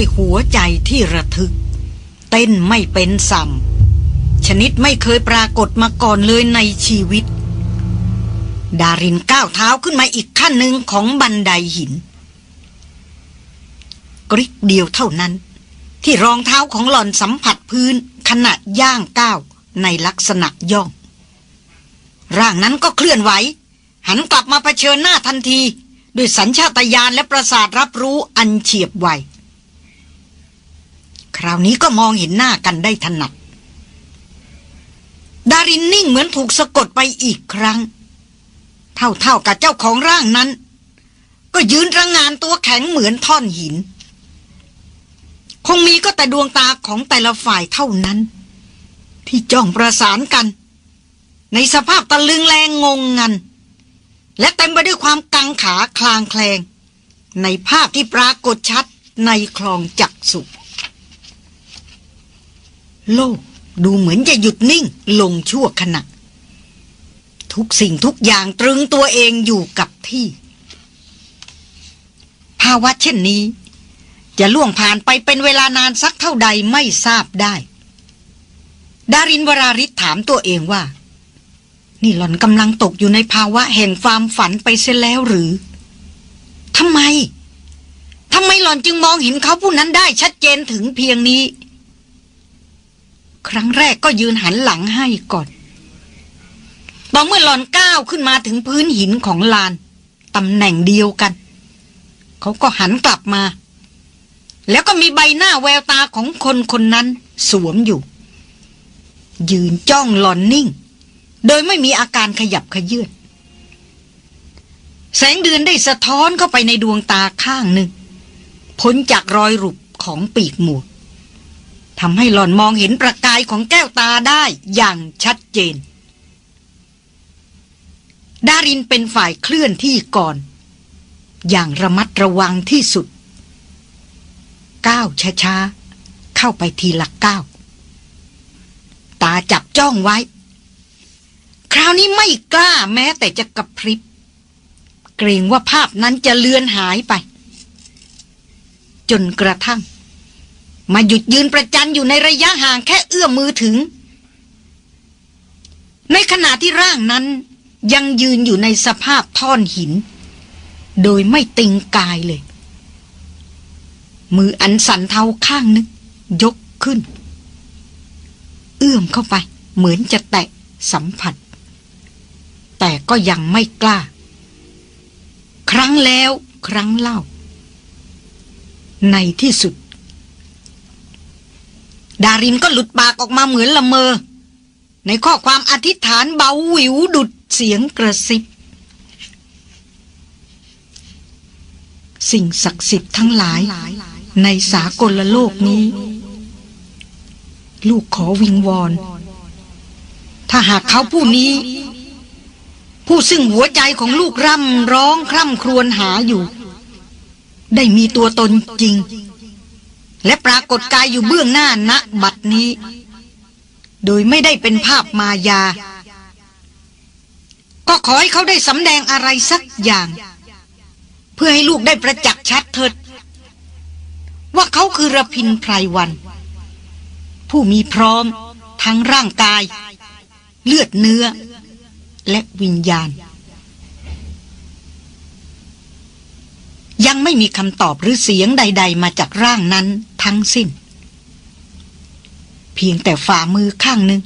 ด้วยหัวใจที่ระทึก เต้นไม่เป็นสัมชนิดไม่เคยปรากฏมาก่อนเลยในชีวิต ดารินก้าวเท้าขึ้นมาอีกขั้นหนึ่งของบันไดหิน กริกเดียวเท่านั้น ที่รองเท้าของหล่อนสัมผัสพื้นขณะย่างก้าวในลักษณะย่อง ร่างนั้นก็เคลื่อนไหว หันกลับมาเผชิญหน้าทันที ด้วยสัญชาตญาณและประสาทรับรู้อันเฉียบไว คราวนี้ก็มองเห็นหน้ากันได้ถนัด ดารินนิ่งเหมือนถูกสะกดไปอีกครั้ง เท่าๆกับเจ้าของร่างนั้น ก็ยืนระงงานตัวแข็งเหมือนท่อนหิน คงมีก็แต่ดวงตาของแต่ละฝ่ายเท่านั้น ที่จ้องประสานกัน ในสภาพตะลึงแรงงงงัน และเต็มไปด้วยความกังขาคลางแคลงในภาพที่ปรากฏชัดในคลองจักสุ โลกดูเหมือนจะหยุดนิ่งลงชั่วขณะ ทุกสิ่งทุกอย่างตรึงตัวเองอยู่กับที่ ภาวะเช่นนี้ จะล่วงผ่านไปเป็นเวลานานสักเท่าใดไม่ทราบได้ ดารินวราริศถามตัวเองว่า นี่หล่อนกำลังตกอยู่ในภาวะแห่งความฝันไปเสียแล้วหรือทำไมทำไมหล่อนจึงมองเห็นเขาผู้นั้นได้ชัดเจนถึงเพียงนี้ ครั้งแรกก็ยืนหันหลังให้ก่อนต่อเมื่อหลอนก้าวขึ้นมาถึงพื้นหินของลานตำแหน่งเดียวกัน เขาก็หันกลับมา แล้วก็มีใบหน้าแววตาของคนคนนั้นสวมอยู่ ยืนจ้องหลอนนิ่ง โดยไม่มีอาการขยับขยื่นแสงเดือนได้สะท้อนเข้าไปในดวงตาข้างหนึ่งพ้นจากรอยรุบของปีกหมวก ทำให้หล่อนมองเห็นประกายของแก้วตาได้อย่างชัดเจน ดารินเป็นฝ่ายเคลื่อนที่ก่อน อย่างระมัดระวังที่สุด ก้าวช้าๆ เข้าไปทีละก้าว ตาจับจ้องไว้ คราวนี้ไม่กล้าแม้แต่จะกระพริบ เกรงว่าภาพนั้นจะเลือนหายไป จนกระทั่ง มาหยุดยืนประจันอยู่ในระยะห่างแค่เอื้อมมือถึง ในขณะที่ร่างนั้นยังยืนอยู่ในสภาพท่อนหิน โดยไม่ติงกายเลย มืออันสันเทาข้างนึงยกขึ้น เอื้อมเข้าไป เหมือนจะแตะสัมผัส แต่ก็ยังไม่กล้า ครั้งแล้วครั้งเล่า ในที่สุด ดารินก็หลุดปากออกมาเหมือนละเมอ ในข้อความอธิษฐานเบาหวิวดุดเสียงกระซิบ สิ่งศักดิ์สิทธิ์ทั้งหลาย ในสากลโลกนี้ ลูกขอวิงวอน ถ้าหากเขาผู้นี้ ผู้ซึ่งหัวใจของลูกร่ำร้องคร่ำครวญหาอยู่ ได้มีตัวตนจริง และปรากฏกายอยู่เบื้องหน้าณบัดนี้ โดยไม่ได้เป็นภาพมายา ก็ขอให้เขาได้สำแดงอะไรสักอย่าง เพื่อให้ลูกได้ประจักษ์ชัดเถิด ว่าเขาคือระพินไพรวัน ผู้มีพร้อมทั้งร่างกาย เลือดเนื้อ และวิญญาณ ยังไม่มีคำตอบหรือเสียงใด ๆ มาจากร่างนั้นทั้งสิ้น เพียงแต่ฝ่ามือข้างหนึ่ง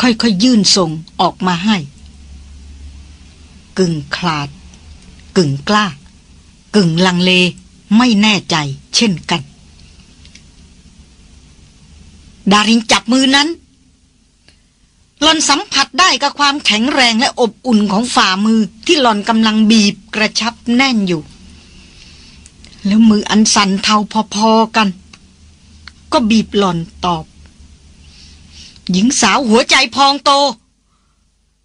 ค่อยๆยยื่นส่งออกมาให้ กึ่งคลาด กึ่งกล้า กึ่งลังเลไม่แน่ใจเช่นกัน ดารินจับมือนั้นหล่อนสัมผัสได้กับความแข็งแรงและอบอุ่นของฝ่ามือที่หล่อนกำลังบีบกระชับแน่นอยู่ แล้วมืออันสั่นเทาพอๆกัน ก็บีบหล่อนตอบ หญิงสาวหัวใจพองโต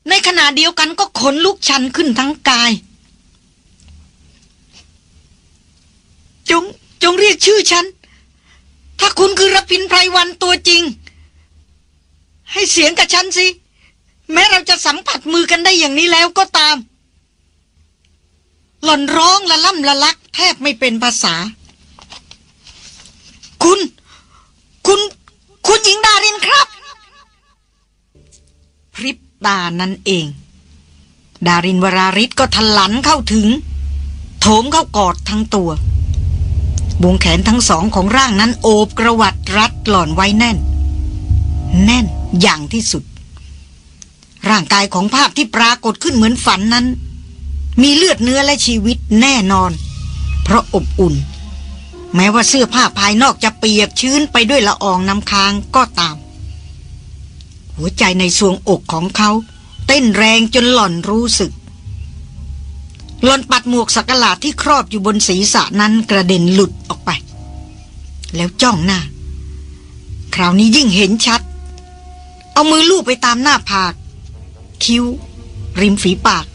ในขณะเดียวกันก็ขนลุกชันขึ้นทั้งกาย จงจงเรียกชื่อฉัน ถ้าคุณคือรพินไพรวันตัวจริง ให้เสียงกับฉันสิ แม้เราจะสัมผัสมือกันได้อย่างนี้แล้วก็ตาม หล่อนร้องละล่ำละลัก แทบไม่เป็นภาษา คุณ คุณ คุณหญิงดารินครับ พริบตานั่นเอง ดารินวราริศก็ทลันเข้าถึง โถมเข้ากอดทั้งตัววงแขนทั้งสองของร่างนั้นโอบกระวัดรัดหล่อนไว้แน่น แน่นอย่างที่สุด ร่างกายของภาพที่ปรากฏขึ้นเหมือนฝันนั้น มีเลือดเนื้อและชีวิตแน่นอน เพราะอบอุ่น แม้ว่าเสื้อผ้าภายนอกจะเปียกชื้นไปด้วยละอองน้ำค้างก็ตาม หัวใจในสวงอกของเขา เต้นแรงจนหล่อนรู้สึกหล่อนปัดหมวกสักหลาดที่ครอบอยู่บนศีรษะนั้นกระเด็นหลุดออกไป แล้วจ้องหน้า คราวนี้ยิ่งเห็นชัด เอามือลูบไปตามหน้าผาก คิ้ว ริมฝีปาก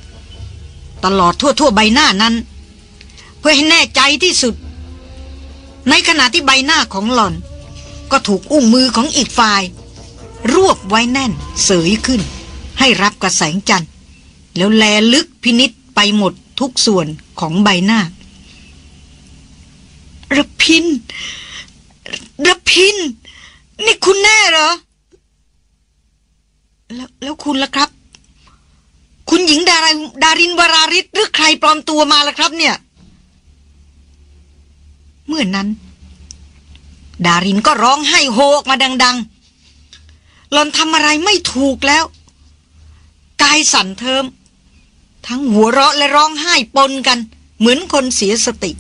ตลอดทั่วทั่วใบหน้านั้น เพื่อให้แน่ใจที่สุด ในขณะที่ใบหน้าของหล่อน ก็ถูกอุ้งมือของอีกฝ่าย รวบไว้แน่นเสยขึ้น ให้รับกระแสงจันทร์ แล้วแลลึกพินิษไปหมดทุกส่วนของใบหน้าระพินระพิน นี่คุณแน่เหรอ แล้วแล้วคุณล่ะครับ คุณหญิงดาราดารินวราริศหรือใครปลอมตัวมาล่ะครับเนี่ย เมื่อนนั้น ดารินก็ร้องไห้โฮกมาดัง ๆ หลอนทำอะไรไม่ถูกแล้ว กายสั่นเทิม ทั้งหัวเราะและร้องไห้ปนกัน เหมือนคนเสียสติ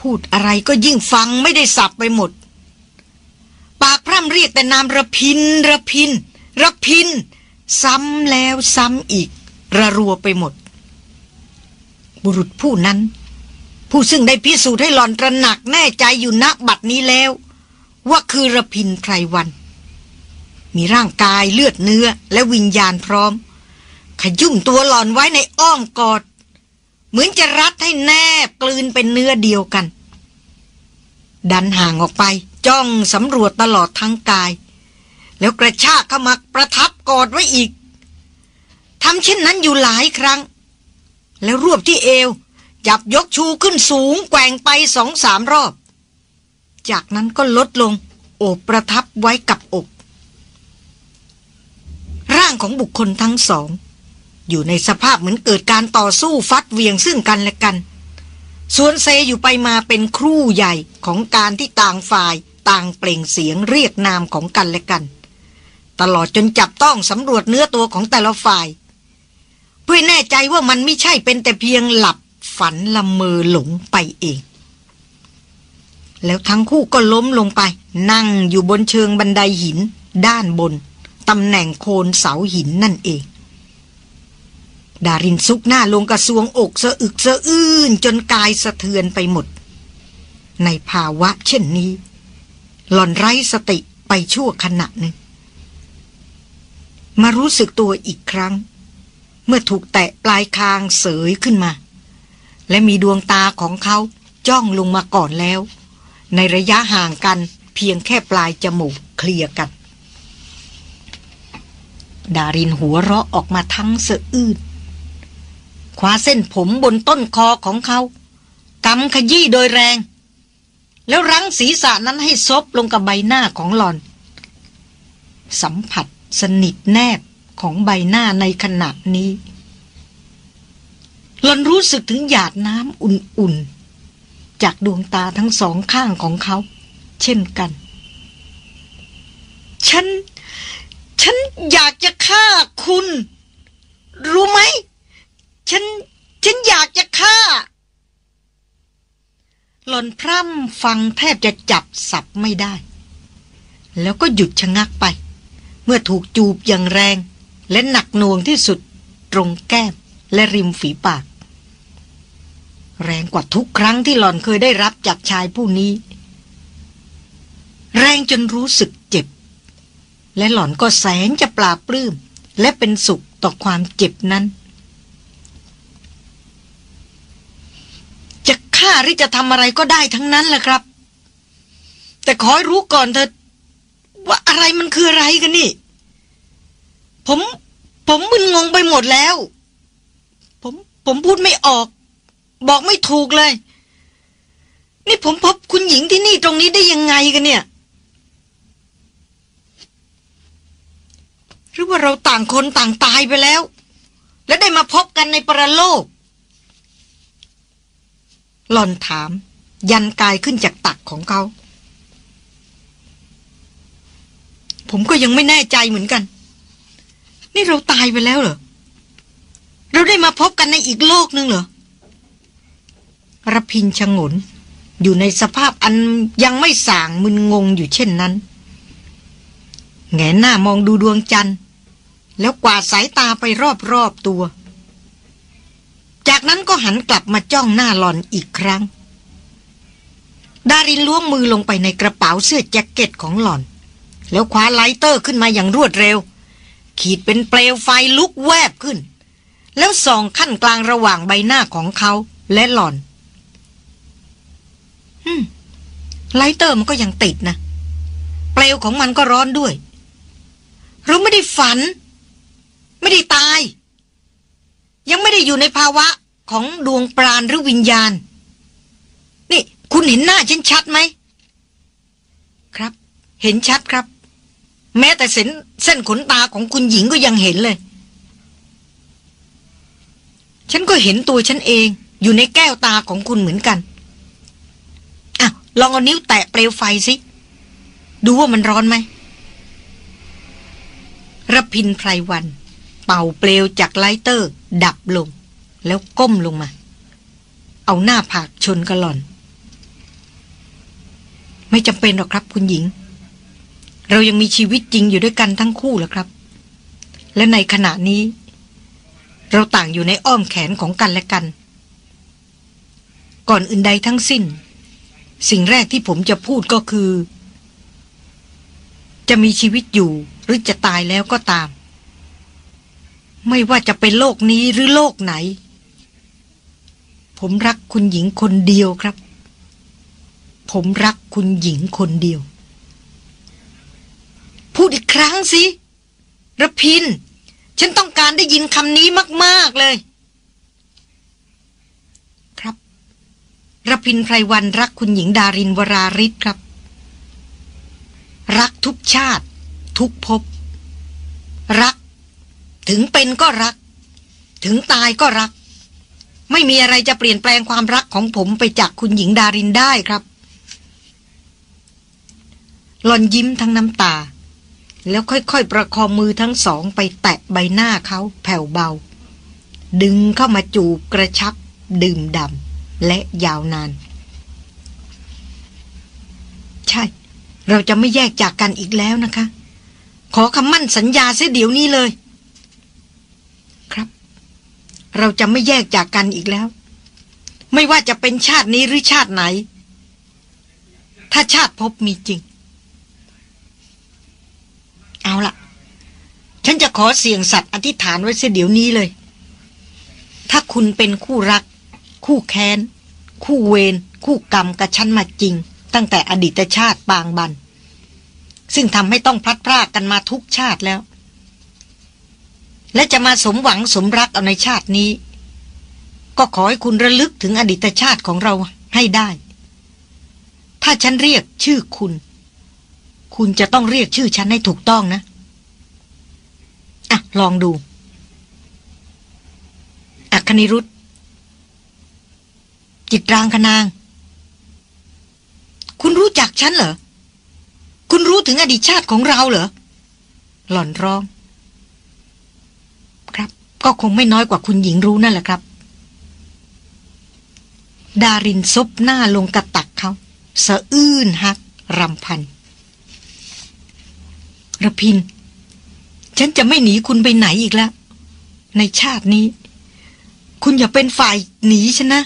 พูดอะไรก็ยิ่งฟังไม่ได้สับไปหมด ปากพร่ำเรียกแต่นามระพินระพินระพิน ซ้ำแล้วซ้ำอีก ระรัวไปหมด บุรุษผู้นั้น ผู้ซึ่งได้พิสูจน์ให้หลอนตระหนักแน่ใจอยู่ณบัดนี้แล้ว ว่าคือระพินไพรวัน มีร่างกายเลือดเนื้อและวิญญาณพร้อม ขยุ่มตัวหลอนไว้ในอ้อมกอด เหมือนจะรัดให้แนบกลืนเป็นเนื้อเดียวกัน ดันห่างออกไปจ้องสำรวจตลอดทั้งกาย แล้วกระชากเข้ามาประทับกอดไว้อีกทำเช่นนั้นอยู่หลายครั้ง แล้วรวบที่เอว จับยกชูขึ้นสูงแกว่งไปสองสามรอบ จากนั้นก็ลดลง โอบประทับไว้กับอก ร่างของบุคคลทั้งสอง อยู่ในสภาพเหมือนเกิดการต่อสู้ฟัดเวียงซึ่งกันและกัน ส่วนเซอยู่ไปมาเป็นครู่ใหญ่ของการที่ต่างฝ่ายต่างเปล่งเสียงเรียกนามของกันและกัน ตลอดจนจับต้องสำรวจเนื้อตัวของแต่ละฝ่าย เพื่อแน่ใจว่ามันไม่ใช่เป็นแต่เพียงหลับ ฝันละเมอหลงไปเอง แล้วทั้งคู่ก็ล้มลงไป นั่งอยู่บนเชิงบันไดหิน ด้านบนตำแหน่งโคนเสาหินนั่นเอง ดารินซุกหน้าลงกระสวงอกสะอึกสะอื้นจนกายสะเทือนไปหมด ในภาวะเช่นนี้ หล่อนไร้สติไปชั่วขณะหนึ่ง มารู้สึกตัวอีกครั้ง เมื่อถูกแตะปลายคางเสยขึ้นมา และมีดวงตาของเขาจ้องลงมาก่อนแล้ว ในระยะห่างกันเพียงแค่ปลายจมูกเคลียร์กัน ดารินหัวเราะออกมาทั้งสะอื้นคว้าเส้นผมบนต้นคอของเขากำขยี้โดยแรง แล้วรั้งศีรษะนั้นให้ซบลงกับใบหน้าของหลอน สัมผัสสนิทแนบของใบหน้าในขณะนี้ หลอนรู้สึกถึงหยาดน้ำอุ่นๆ จากดวงตาทั้งสองข้างของเขา เช่นกัน ฉัน ฉันอยากจะฆ่าคุณ รู้ไหม ฉัน ฉันอยากจะฆ่า หลอนพร่ำฟังแทบจะจับสับไม่ได้ แล้วก็หยุดชะงักไป เมื่อถูกจูบอย่างแรง และหนักหน่วงที่สุดตรงแก้มและริมฝีปาก แรงกว่าทุกครั้งที่หล่อนเคยได้รับจากชายผู้นี้ แรงจนรู้สึกเจ็บ และหล่อนก็แสนจะปราปลื้ม และเป็นสุขต่อความเจ็บนั้น จะฆ่าหรือจะทำอะไรก็ได้ทั้งนั้นแหละครับ แต่ขอให้รู้ก่อนเถอะว่าอะไรมันคืออะไรกันนี่ ผม ผมมึนงงไปหมดแล้ว ผม ผมพูดไม่ออก บอกไม่ถูกเลย นี่ผมพบคุณหญิงที่นี่ตรงนี้ได้ยังไงกันเนี่ย หรือว่าเราต่างคนต่างตายไปแล้ว และได้มาพบกันในปรโลก หล่อนถาม ยันกายขึ้นจากตักของเขา ผมก็ยังไม่แน่ใจเหมือนกัน นี่เราตายไปแล้วเหรอ เราได้มาพบกันในอีกโลกนึงเหรอ ระพินชงน อยู่ในสภาพอันยังไม่ส่างมึนงงอยู่เช่นนั้น แหงนหน้ามองดูดวงจันทร์ แล้วกวาดสายตาไปรอบๆตัว จากนั้นก็หันกลับมาจ้องหน้าหล่อนอีกครั้ง ดารินล้วงมือลงไปในกระเป๋าเสื้อแจ็คเก็ตของหล่อน แล้วคว้า lighter ขึ้นมาอย่างรวดเร็ว ขีดเป็นเปลวไฟลุกแวบขึ้น แล้วส่องคั่นกลางระหว่างใบหน้าของเขาและหล่อน ไลเตอร์มันก็ยังติดนะ เปลวของมันก็ร้อนด้วย เราไม่ได้ฝัน ไม่ได้ตาย ยังไม่ได้อยู่ในภาวะของดวงปราณหรือวิญญาณ นี่ คุณเห็นหน้าฉันชัดไหม ครับ เห็นชัดครับ แม้แต่เส้นเส้นขนตาของคุณหญิงก็ยังเห็นเลย ฉันก็เห็นตัวฉันเองอยู่ในแก้วตาของคุณเหมือนกัน ลองเอานิ้วแตะเปลวไฟสิ ดูว่ามันร้อนไหมรพินไพรวัน เป่าเปลวจากไลเตอร์ ดับลง แล้วก้มลงมา เอาหน้าผากชนกระหล่อน ไม่จำเป็นหรอกครับคุณหญิง เรายังมีชีวิตจริงอยู่ด้วยกันทั้งคู่แล้วครับ และในขณะนี้ เราต่างอยู่ในอ้อมแขนของกันและกัน ก่อนอื่นใดทั้งสิ้น สิ่งแรกที่ผมจะพูดก็คือ จะมีชีวิตอยู่หรือจะตายแล้วก็ตาม ไม่ว่าจะเป็นโลกนี้หรือโลกไหน ผมรักคุณหญิงคนเดียวครับ ผมรักคุณหญิงคนเดียว พูดอีกครั้งสิระพิน ฉันต้องการได้ยินคำนี้มาก ๆ เลย รพินไพรวันรักคุณหญิงดารินวราริศครับ รักทุกชาติ ทุกภพรัก ถึงเป็นก็รัก ถึงตายก็รัก ไม่มีอะไรจะเปลี่ยนแปลงความรักของผมไปจากคุณหญิงดารินได้ครับหลอนยิ้มทั้งน้ำตา แล้วค่อยๆประคองมือทั้งสองไปแตะใบหน้าเขาแผ่วเบา ดึงเข้ามาจูบกระชับดื่มดำ และยาวนาน ใช่ เราจะไม่แยกจากกันอีกแล้วนะคะ ขอคำมั่นสัญญาเสียเดี๋ยวนี้เลย ครับ เราจะไม่แยกจากกันอีกแล้ว ไม่ว่าจะเป็นชาตินี้หรือชาติไหน ถ้าชาติพบมีจริง เอาละฉันจะขอเสี่ยงสัตว์อธิษฐานไว้เสียเดี๋ยวนี้เลย ถ้าคุณเป็นคู่รัก คู่แค้น คู่เวรคู่กรรมกับฉันมาจริง ตั้งแต่อดีตชาติบางบัน ซึ่งทำให้ต้องพลัดพรากกันมาทุกชาติแล้ว และจะมาสมหวังสมรักเอาในชาตินี้ ก็ขอให้คุณระลึกถึงอดีตชาติของเราให้ได้ ถ้าฉันเรียกชื่อคุณ คุณจะต้องเรียกชื่อฉันให้ถูกต้องนะอะลองดูอัคนิรุธ จิตรางคนาง คุณรู้จักฉันเหรอ คุณรู้ถึงอดีตชาติของเราเหรอ หล่อนร้อง ครับ ก็คงไม่น้อยกว่าคุณหญิงรู้นั่นแหละครับ ดารินซบหน้าลงกระตักเขาสะอื้นฮักรำพันระพิน ฉันจะไม่หนีคุณไปไหนอีกแล้ว ในชาตินี้ คุณอย่าเป็นฝ่ายหนีฉันนะ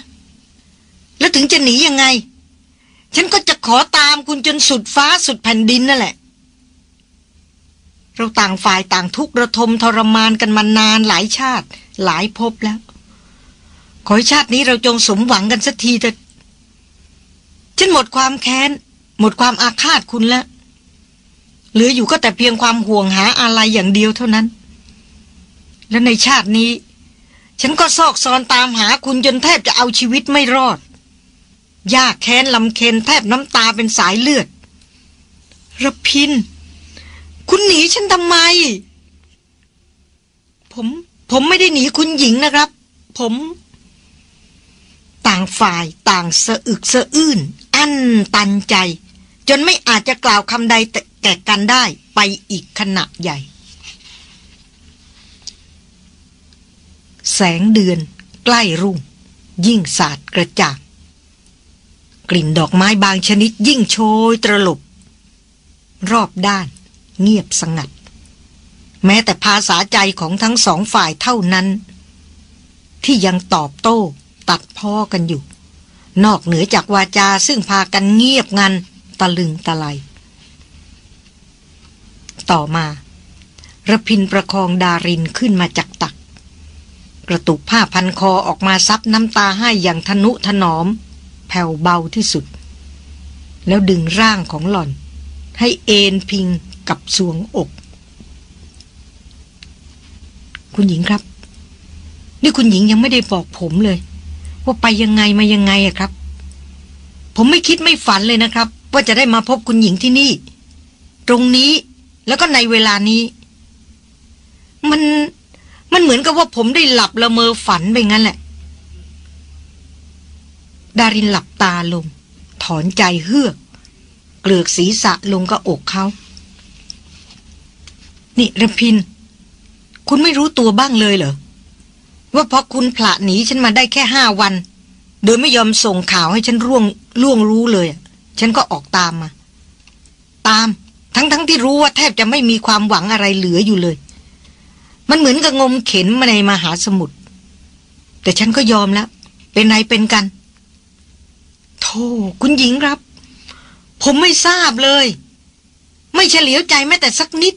แล้วถึงจะหนียังไง ฉันก็จะขอตามคุณจนสุดฟ้าสุดแผ่นดินนั่นแหละ เราต่างฝ่ายต่างทุกข์ระทมทรมานกันมานานหลายชาติ หลายภพแล้ว ขอให้ชาตินี้เราจงสมหวังกันสักทีเถอะฉันหมดความแค้น หมดความอาฆาตคุณแล้วเหลืออยู่ก็แต่เพียงความห่วงหาอะไรอย่างเดียวเท่านั้น และในชาตินี้ ฉันก็ซอกซอนตามหาคุณจนแทบจะเอาชีวิตไม่รอด ยากแค้นลำเค็นแทบน้ำตาเป็นสายเลือดระพิน คุณหนีฉันทำไม ผมผมไม่ได้หนีคุณหญิงนะครับ ผม ต่างฝ่ายต่างสะอึกสะอื้น อั้นตันใจ จนไม่อาจจะกล่าวคำใดแก่กันได้ไปอีกขณะใหญ่ แสงเดือน ใกล้รุ่ง ยิ่งสาดกระจาง กลิ่นดอกไม้บางชนิดยิ่งโชยตรลบรอบด้าน เงียบสงัด แม้แต่ภาษาใจของทั้งสองฝ่ายเท่านั้น ที่ยังตอบโต้ตัดพ้อกันอยู่ นอกเหนือจากวาจาซึ่งพากันเงียบงันตะลึงตะไลต่อมาระพินประคองดารินขึ้นมาจากตัก กระตุกผ้าพันคอออกมาซับน้ำตาให้อย่างทนุถนอม ผ่วเบาที่สุด แล้วดึงร่างของหล่อน ให้เอนพิงกับสวงอก คุณหญิงครับ นี่คุณหญิงยังไม่ได้บอกผมเลย ว่าไปยังไงมายังไงอะครับ ผมไม่คิดไม่ฝันเลยนะครับ ว่าจะได้มาพบคุณหญิงที่นี่ ตรงนี้แล้วก็ในเวลานี้ มันมันเหมือนกับว่าผมได้หลับละเมอฝันไปงั้นแหละ ดารินหลับตาลง ถอนใจเฮือก เกลือกศีรษะลงกับอกเขา นี่ระพิน คุณไม่รู้ตัวบ้างเลยเหรอ ว่าพอคุณผละหนีฉันมาได้แค่ห้าวัน โดยไม่ยอมส่งข่าวให้ฉันร่วงล่วงรู้เลย ฉันก็ออกตามมา ตาม ทั้งๆทที่รู้ว่าแทบจะไม่มีความหวังอะไรเหลืออยู่เลย มันเหมือนกับงมเข็นมาในมหาสมุทรแต่ฉันก็ยอมแล้ว เป็นไงเป็นกัน โธ่คุณหญิงครับ ผมไม่ทราบเลย ไม่เฉลียวใจแม้แต่สักนิด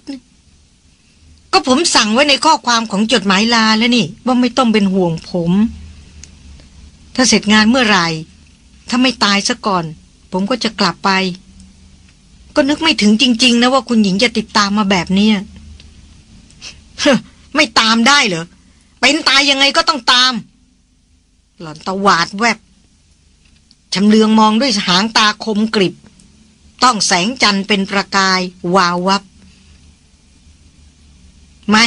ก็ผมสั่งไว้ในข้อความของจดหมายลาแล้วนี่ ว่าไม่ต้องเป็นห่วงผม ถ้าเสร็จงานเมื่อไหร่ ถ้าไม่ตายซะก่อน ผมก็จะกลับไป ก็นึกไม่ถึงจริง ๆ นะว่าคุณหญิงจะติดตามมาแบบนี้ไม่ตามได้เหรอเป็นตายยังไงก็ต้องตาม หล่อนตะวาดแวบ ชำเลืองมองด้วยหางตาคมกริบ ต้องแสงจันทร์เป็นประกายวาววับ ไม่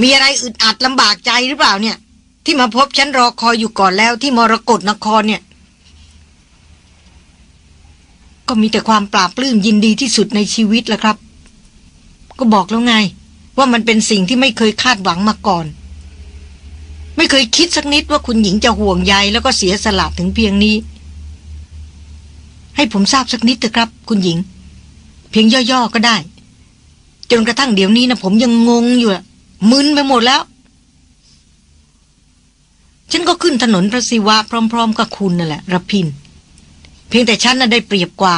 มีอะไรอึดอัดลำบากใจหรือเปล่าเนี่ย ที่มาพบฉันรอคอยอยู่ก่อนแล้วที่มรกรนครเนี่ย ก็มีแต่ความปราบปลื้มยินดีที่สุดในชีวิตแหละครับ ก็บอกแล้วไง ว่ามันเป็นสิ่งที่ไม่เคยคาดหวังมาก่อนไม่เคยคิดสักนิดว่าคุณหญิงจะห่วงใยแล้วก็เสียสละถึงเพียงนี้ ให้ผมทราบสักนิดเถอะครับ คุณหญิง เพียงย่อๆก็ได้ จนกระทั่งเดี๋ยวนี้นะผมยังงงอยู่มึนไปหมดแล้ว ฉันก็ขึ้นถนนพระศิวะพร้อม ๆ กับคุณนั่นแหละระพิน เพียงแต่ฉันน่ะได้เปรียบกว่า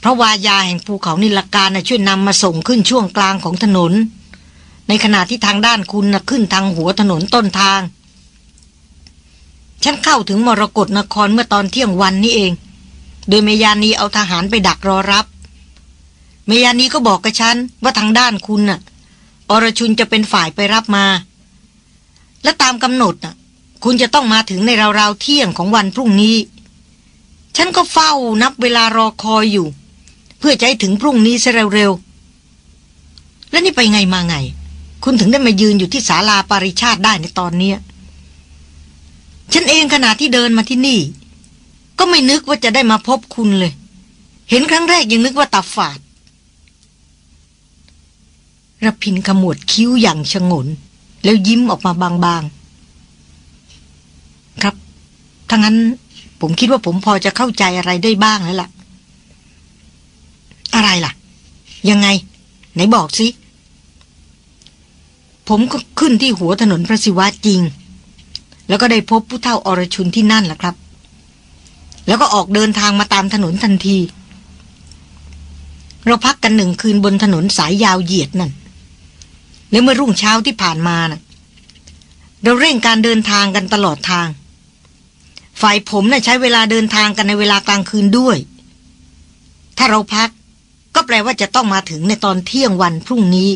เพราะวายาแห่งภูเขานิลการน่ะช่วยนำมาส่งขึ้นช่วงกลางของถนน ในขณะที่ทางด้านคุณน่ะขึ้นทางหัวถนนต้นทาง ฉันเข้าถึงมรกรนครเมื่อตอนเที่ยงวันนี้เอง โดยเมยานีเอาทหารไปดักรอรับ เมยานีก็บอกกับฉันว่าทางด้านคุณน่ะ อรชุนจะเป็นฝ่ายไปรับมา และตามกำหนดน่ะ คุณจะต้องมาถึงในราวๆเที่ยงของวันพรุ่งนี้ ฉันก็เฝ้านับเวลารอคอยอยู่ เพื่อจะให้ถึงพรุ่งนี้ซะเร็วๆ แล้วนี่ไปไงมาไง คุณถึงได้มายืนอยู่ที่ศาลาปาริชาติได้ในตอนเนี้ยฉันเองขณะที่เดินมาที่นี่ ก็ไม่นึกว่าจะได้มาพบคุณเลย เห็นครั้งแรกยังนึกว่าตาฝาดระพินขมวดคิ้วอย่างชงน แล้วยิ้มออกมาบางๆ ครับถ้างั้นผมคิดว่าผมพอจะเข้าใจอะไรได้บ้างแล้วล่ะ อะไรล่ะ ยังไง ไหนบอกสิ ผมก็ขึ้นที่หัวถนนพระศิวะจริง แล้วก็ได้พบผู้เฒ่าอรชุนที่นั่นแหละครับ แล้วก็ออกเดินทางมาตามถนนทันที เราพักกันหนึ่งคืนบนถนนสายยาวเหยียดนั่นแล้วเมื่อรุ่งเช้าที่ผ่านมานะ่ะ เราเร่งการเดินทางกันตลอดทาง ฝ่ายผมนะ่ะใช้เวลาเดินทางกันในเวลากลางคืนด้วย ถ้าเราพักก็แปลว่าจะต้องมาถึงในตอนเที่ยงวันพรุ่งนี้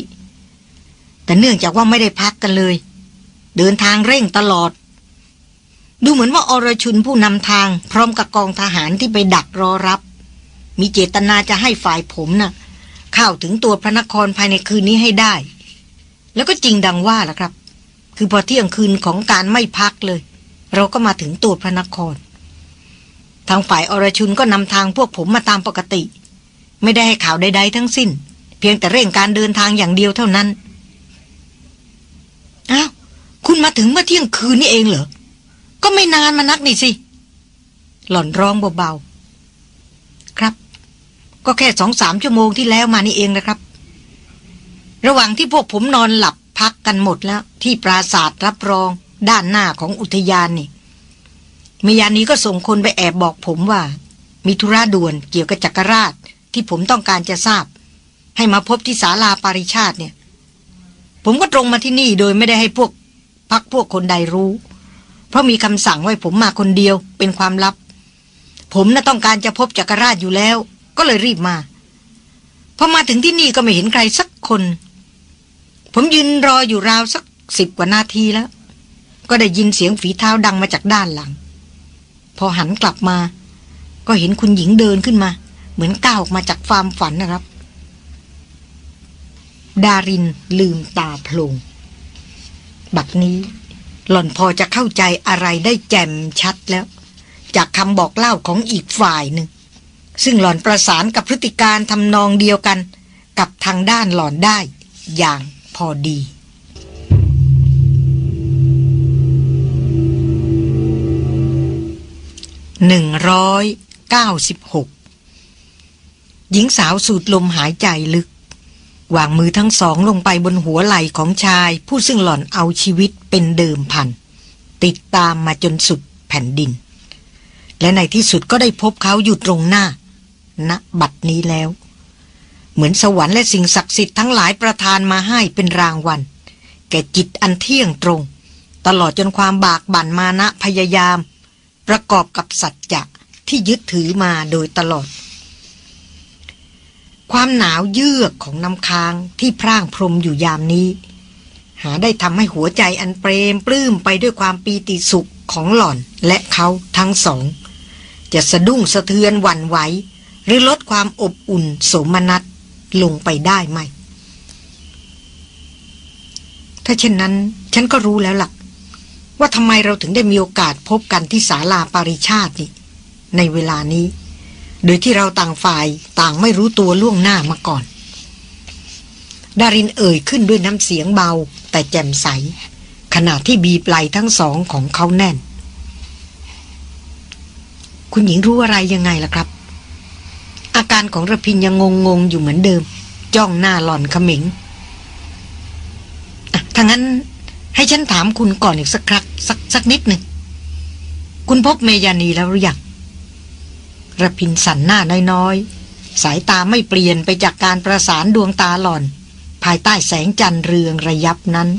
แต่เนื่องจากว่าไม่ได้พักกันเลย เดินทางเร่งตลอด ดูเหมือนว่าอรชุนผู้นำทาง พร้อมกับกองทหารที่ไปดักรอรับ มีเจตนาจะให้ฝ่ายผมนะ่ะ เข้าถึงตัวพระนครภายในคืนนี้ให้ได้ แล้วก็จริงดังว่าล่ะครับ คือพอเที่ยงคืนของการไม่พักเลย เราก็มาถึงตัวพระนคร ทางฝ่ายอรชุนก็นำทางพวกผมมาตามปกติ ไม่ได้ให้ข่าวใด ๆ ทั้งสิ้น เพียงแต่เร่งการเดินทางอย่างเดียวเท่านั้นอ้าวคุณมาถึงเมื่อเที่ยงคืนนี่เองเหรอ ก็ไม่นานมานักนี่สิ หล่อนร้องเบาๆ ครับ ก็แค่สองสามชั่วโมงที่แล้วมานี่เองนะครับ ระหว่างที่พวกผมนอนหลับพักกันหมดแล้ว ที่ปราศาสตร์รับรองด้านหน้าของอุทยานนี่เมยานี้ก็ส่งคนไปแอบบอกผมว่า มีธุระด่วนเกี่ยวกับจักรราชที่ผมต้องการจะทราบ ให้มาพบที่ศาลาปาริชาติเนี่ย ผมก็ตรงมาที่นี่โดยไม่ได้ให้พวกพักพวกคนใดรู้ เพราะมีคำสั่งไว้ผมมาคนเดียวเป็นความลับ ผมน่ะต้องการจะพบจักรราชอยู่แล้ว ก็เลยรีบมาพอมาถึงที่นี่ก็ไม่เห็นใครสักคน ผมยืนรออยู่ราวสักสิบกว่านาทีแล้ว ก็ได้ยินเสียงฝีเท้าดังมาจากด้านหลัง พอหันกลับมา ก็เห็นคุณหญิงเดินขึ้นมา เหมือนก้าวออกมาจากฟาร์มฝันนะครับดารินลืมตาโพลงบัดนี้ หล่อนพอจะเข้าใจอะไรได้แจ่มชัดแล้ว จากคำบอกเล่าของอีกฝ่ายหนึ่ง ซึ่งหล่อนประสานกับพฤติการทำนองเดียวกัน กับทางด้านหล่อนได้ อย่างพอดีหนึ่งร้อยเก้าสิบหกหญิงสาวสูดลมหายใจลึก วางมือทั้งสองลงไปบนหัวไหล่ของชาย ผู้ซึ่งหล่อนเอาชีวิตเป็นเดิมพัน ติดตามมาจนสุดแผ่นดิน และในที่สุดก็ได้พบเขาอยู่ตรงหน้าณบัดนี้แล้ว เหมือนสวรรค์และสิ่งศักดิ์สิทธิ์ทั้งหลายประทานมาให้เป็นรางวัล แก่จิตอันเที่ยงตรง ตลอดจนความบากบั่นมานะพยายาม ประกอบกับสัจจะที่ยึดถือมาโดยตลอด ความหนาวเยือกของน้ำค้างที่พร่างพรมอยู่ยามนี้ หาได้ทำให้หัวใจอันเปรมปลื้มไปด้วยความปีติสุขของหล่อนและเขาทั้งสอง จะสะดุ้งสะเทือนหวั่นไหว หรือลดความอบอุ่นสมนัสลงไปได้ไหม ถ้าเช่นนั้นฉันก็รู้แล้วล่ะ ว่าทำไมเราถึงได้มีโอกาสพบกันที่ศาลาปาริชาตินี่ในเวลานี้ โดยที่เราต่างฝ่ายต่างไม่รู้ตัวล่วงหน้ามาก่อน ดารินเอ่ยขึ้นด้วยน้ำเสียงเบา แต่แจ่มใส ขณะที่บีบไหลทั้งสองของเขาแน่น คุณหญิงรู้อะไรยังไงล่ะครับ อาการของระพินยังงงงอยู่เหมือนเดิม จ้องหน้าหล่อนขมิงถ้างั้นให้ฉันถามคุณก่อนอีกสักครั้งสักสักนิดหนึ่ง คุณพบเมยานีแล้วหรือยัง ระพินสันหน้าน้อยๆ สายตาไม่เปลี่ยนไปจากการประสานดวงตาหล่อน ภายใต้แสงจันทร์เรืองระยับนั้น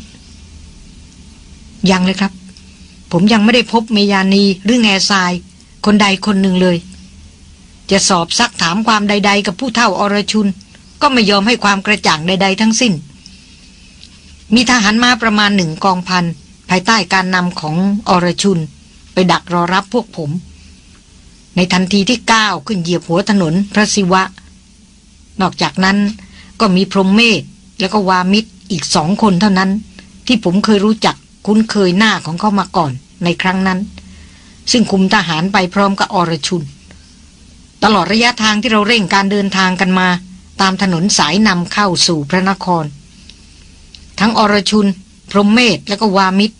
ยังเลยครับ ผมยังไม่ได้พบเมยานีหรือแง่ทราย คนใดคนหนึ่งเลย จะสอบซักถามความใด ๆ กับผู้เฒ่าอรชุน ก็ไม่ยอมให้ความกระจ่างใด ๆ ทั้งสิ้น มีทหารมาประมาณหนึ่งกองพันภายใต้การนำของอรชุน ไปดักรอรับพวกผม ในทันทีที่ก้าวขึ้นเหยียบหัวถนนพระศิวะ นอกจากนั้นก็มีพรหมเมธแล้วก็วามิตรอีกสองคนเท่านั้น ที่ผมเคยรู้จักคุ้นเคยหน้าของเขามาก่อนในครั้งนั้น ซึ่งคุมทหารไปพร้อมกับอรชุน ตลอดระยะทางที่เราเร่งการเดินทางกันมา ตามถนนสายนำเข้าสู่พระนคร ทั้งอรชุน พรหมเมธแล้วก็วามิตร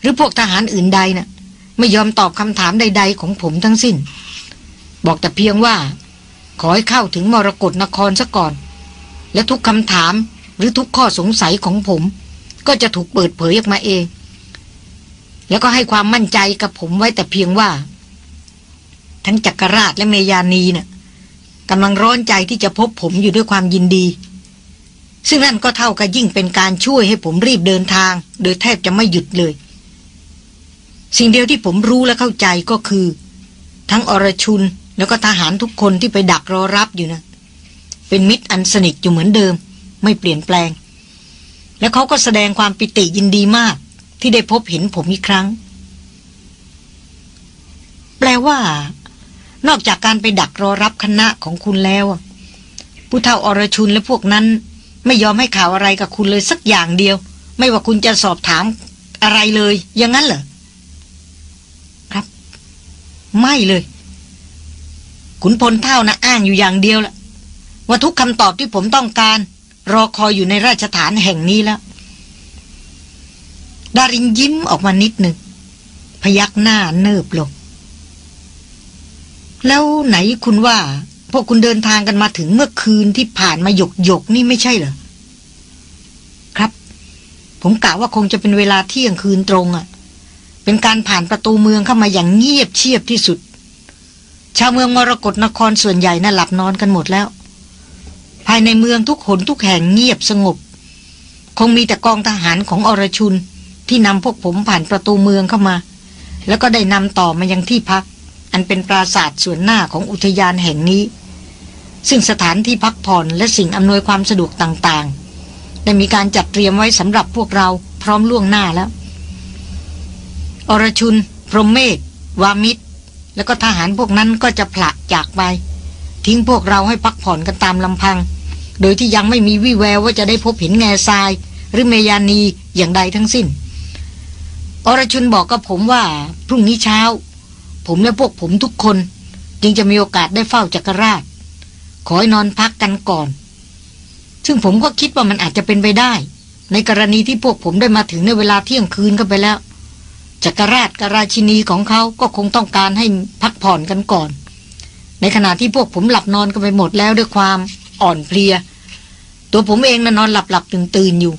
หรือพวกทหารอื่นใดนะ่ะ ไม่ยอมตอบคำถามใด ๆ ของผมทั้งสิ้น บอกแต่เพียงว่า ขอให้เข้าถึงมรกรนครซะก่อน และทุกคำถามหรือทุกข้อสงสัยของผม ก็จะถูกเปิดเผยออกมาเอง แล้วก็ให้ความมั่นใจกับผมไว้แต่เพียงว่า ทั้งจักรราชและเมยานีเนะ่ะกำลังร้อนใจที่จะพบผมอยู่ด้วยความยินดี ซึ่งนั่นก็เท่ากับยิ่งเป็นการช่วยให้ผมรีบเดินทาง โดยแทบจะไม่หยุดเลย สิ่งเดียวที่ผมรู้และเข้าใจก็คือ ทั้งอรชุนแล้วก็ทหารทุกคนที่ไปดักรอรับอยู่นะ เป็นมิตรอันสนิทอยู่เหมือนเดิม ไม่เปลี่ยนแปลง และเขาก็แสดงความปิติยินดีมาก ที่ได้พบเห็นผมอีกครั้ง แปลว่า นอกจากการไปดักรอรับคณะของคุณแล้วผู้เฒ่าอรชุนและพวกนั้น ไม่ยอมให้ข่าวอะไรกับคุณเลยสักอย่างเดียว ไม่ว่าคุณจะสอบถามอะไรเลยอย่างนั้นเหรอ ไม่เลย ขุนพลเท่านะอ้างอยู่อย่างเดียวละว่าทุกคำตอบที่ผมต้องการ รอคอยอยู่ในราชฐานแห่งนี้แล้ว ดารินยิ้มออกมานิดหนึ่ง พยักหน้าเนิบลง แล้วไหนคุณว่า พวกคุณเดินทางกันมาถึงเมื่อคืนที่ผ่านมาหยกหยกนี่ไม่ใช่เหรอ ครับ ผมกะว่าคงจะเป็นเวลาเที่ยงคืนตรงอะ่ะ เป็นการผ่านประตูเมืองเข้ามาอย่างเงียบเชียบที่สุด ชาวเมืองมรกรนครส่วนใหญ่น่ะหลับนอนกันหมดแล้ว ภายในเมืองทุกหนทุกแห่งเงียบสงบ คงมีแต่กองทหารของอรชุนที่นำพวกผมผ่านประตูเมืองเข้ามา แล้วก็ได้นำต่อมายังที่พัก อันเป็นปราสาทส่วนหน้าของอุทยานแห่งนี้ ซึ่งสถานที่พักผ่อนและสิ่งอำนวยความสะดวกต่างๆ ได้มีการจัดเตรียมไว้สำหรับพวกเราพร้อมล่วงหน้าแล้ว อรชุน พรหมเมธวามิตร แล้วก็ทหารพวกนั้นก็จะผละจากไป ทิ้งพวกเราให้พักผ่อนกันตามลำพัง โดยที่ยังไม่มีวี่แววว่าจะได้พบเห็นแง่ทราย หรือเมยานีอย่างใดทั้งสิ้น อรชุนบอกกับผมว่า พรุ่งนี้เช้า ผมและพวกผมทุกคน จึงจะมีโอกาสได้เฝ้าจักรราช ขอให้นอนพักกันก่อน ซึ่งผมก็คิดว่ามันอาจจะเป็นไปได้ ในกรณีที่พวกผมได้มาถึงในเวลาเที่ยงคืนกันไปแล้ว จักรราชกราชินีของเขาก็คงต้องการให้พักผ่อนกันก่อน ในขณะที่พวกผมหลับนอนกันไปหมดแล้วด้วยความอ่อนเพลีย ตัวผมเองน่ะนอนหลับหลับตื่นตื่นอยู่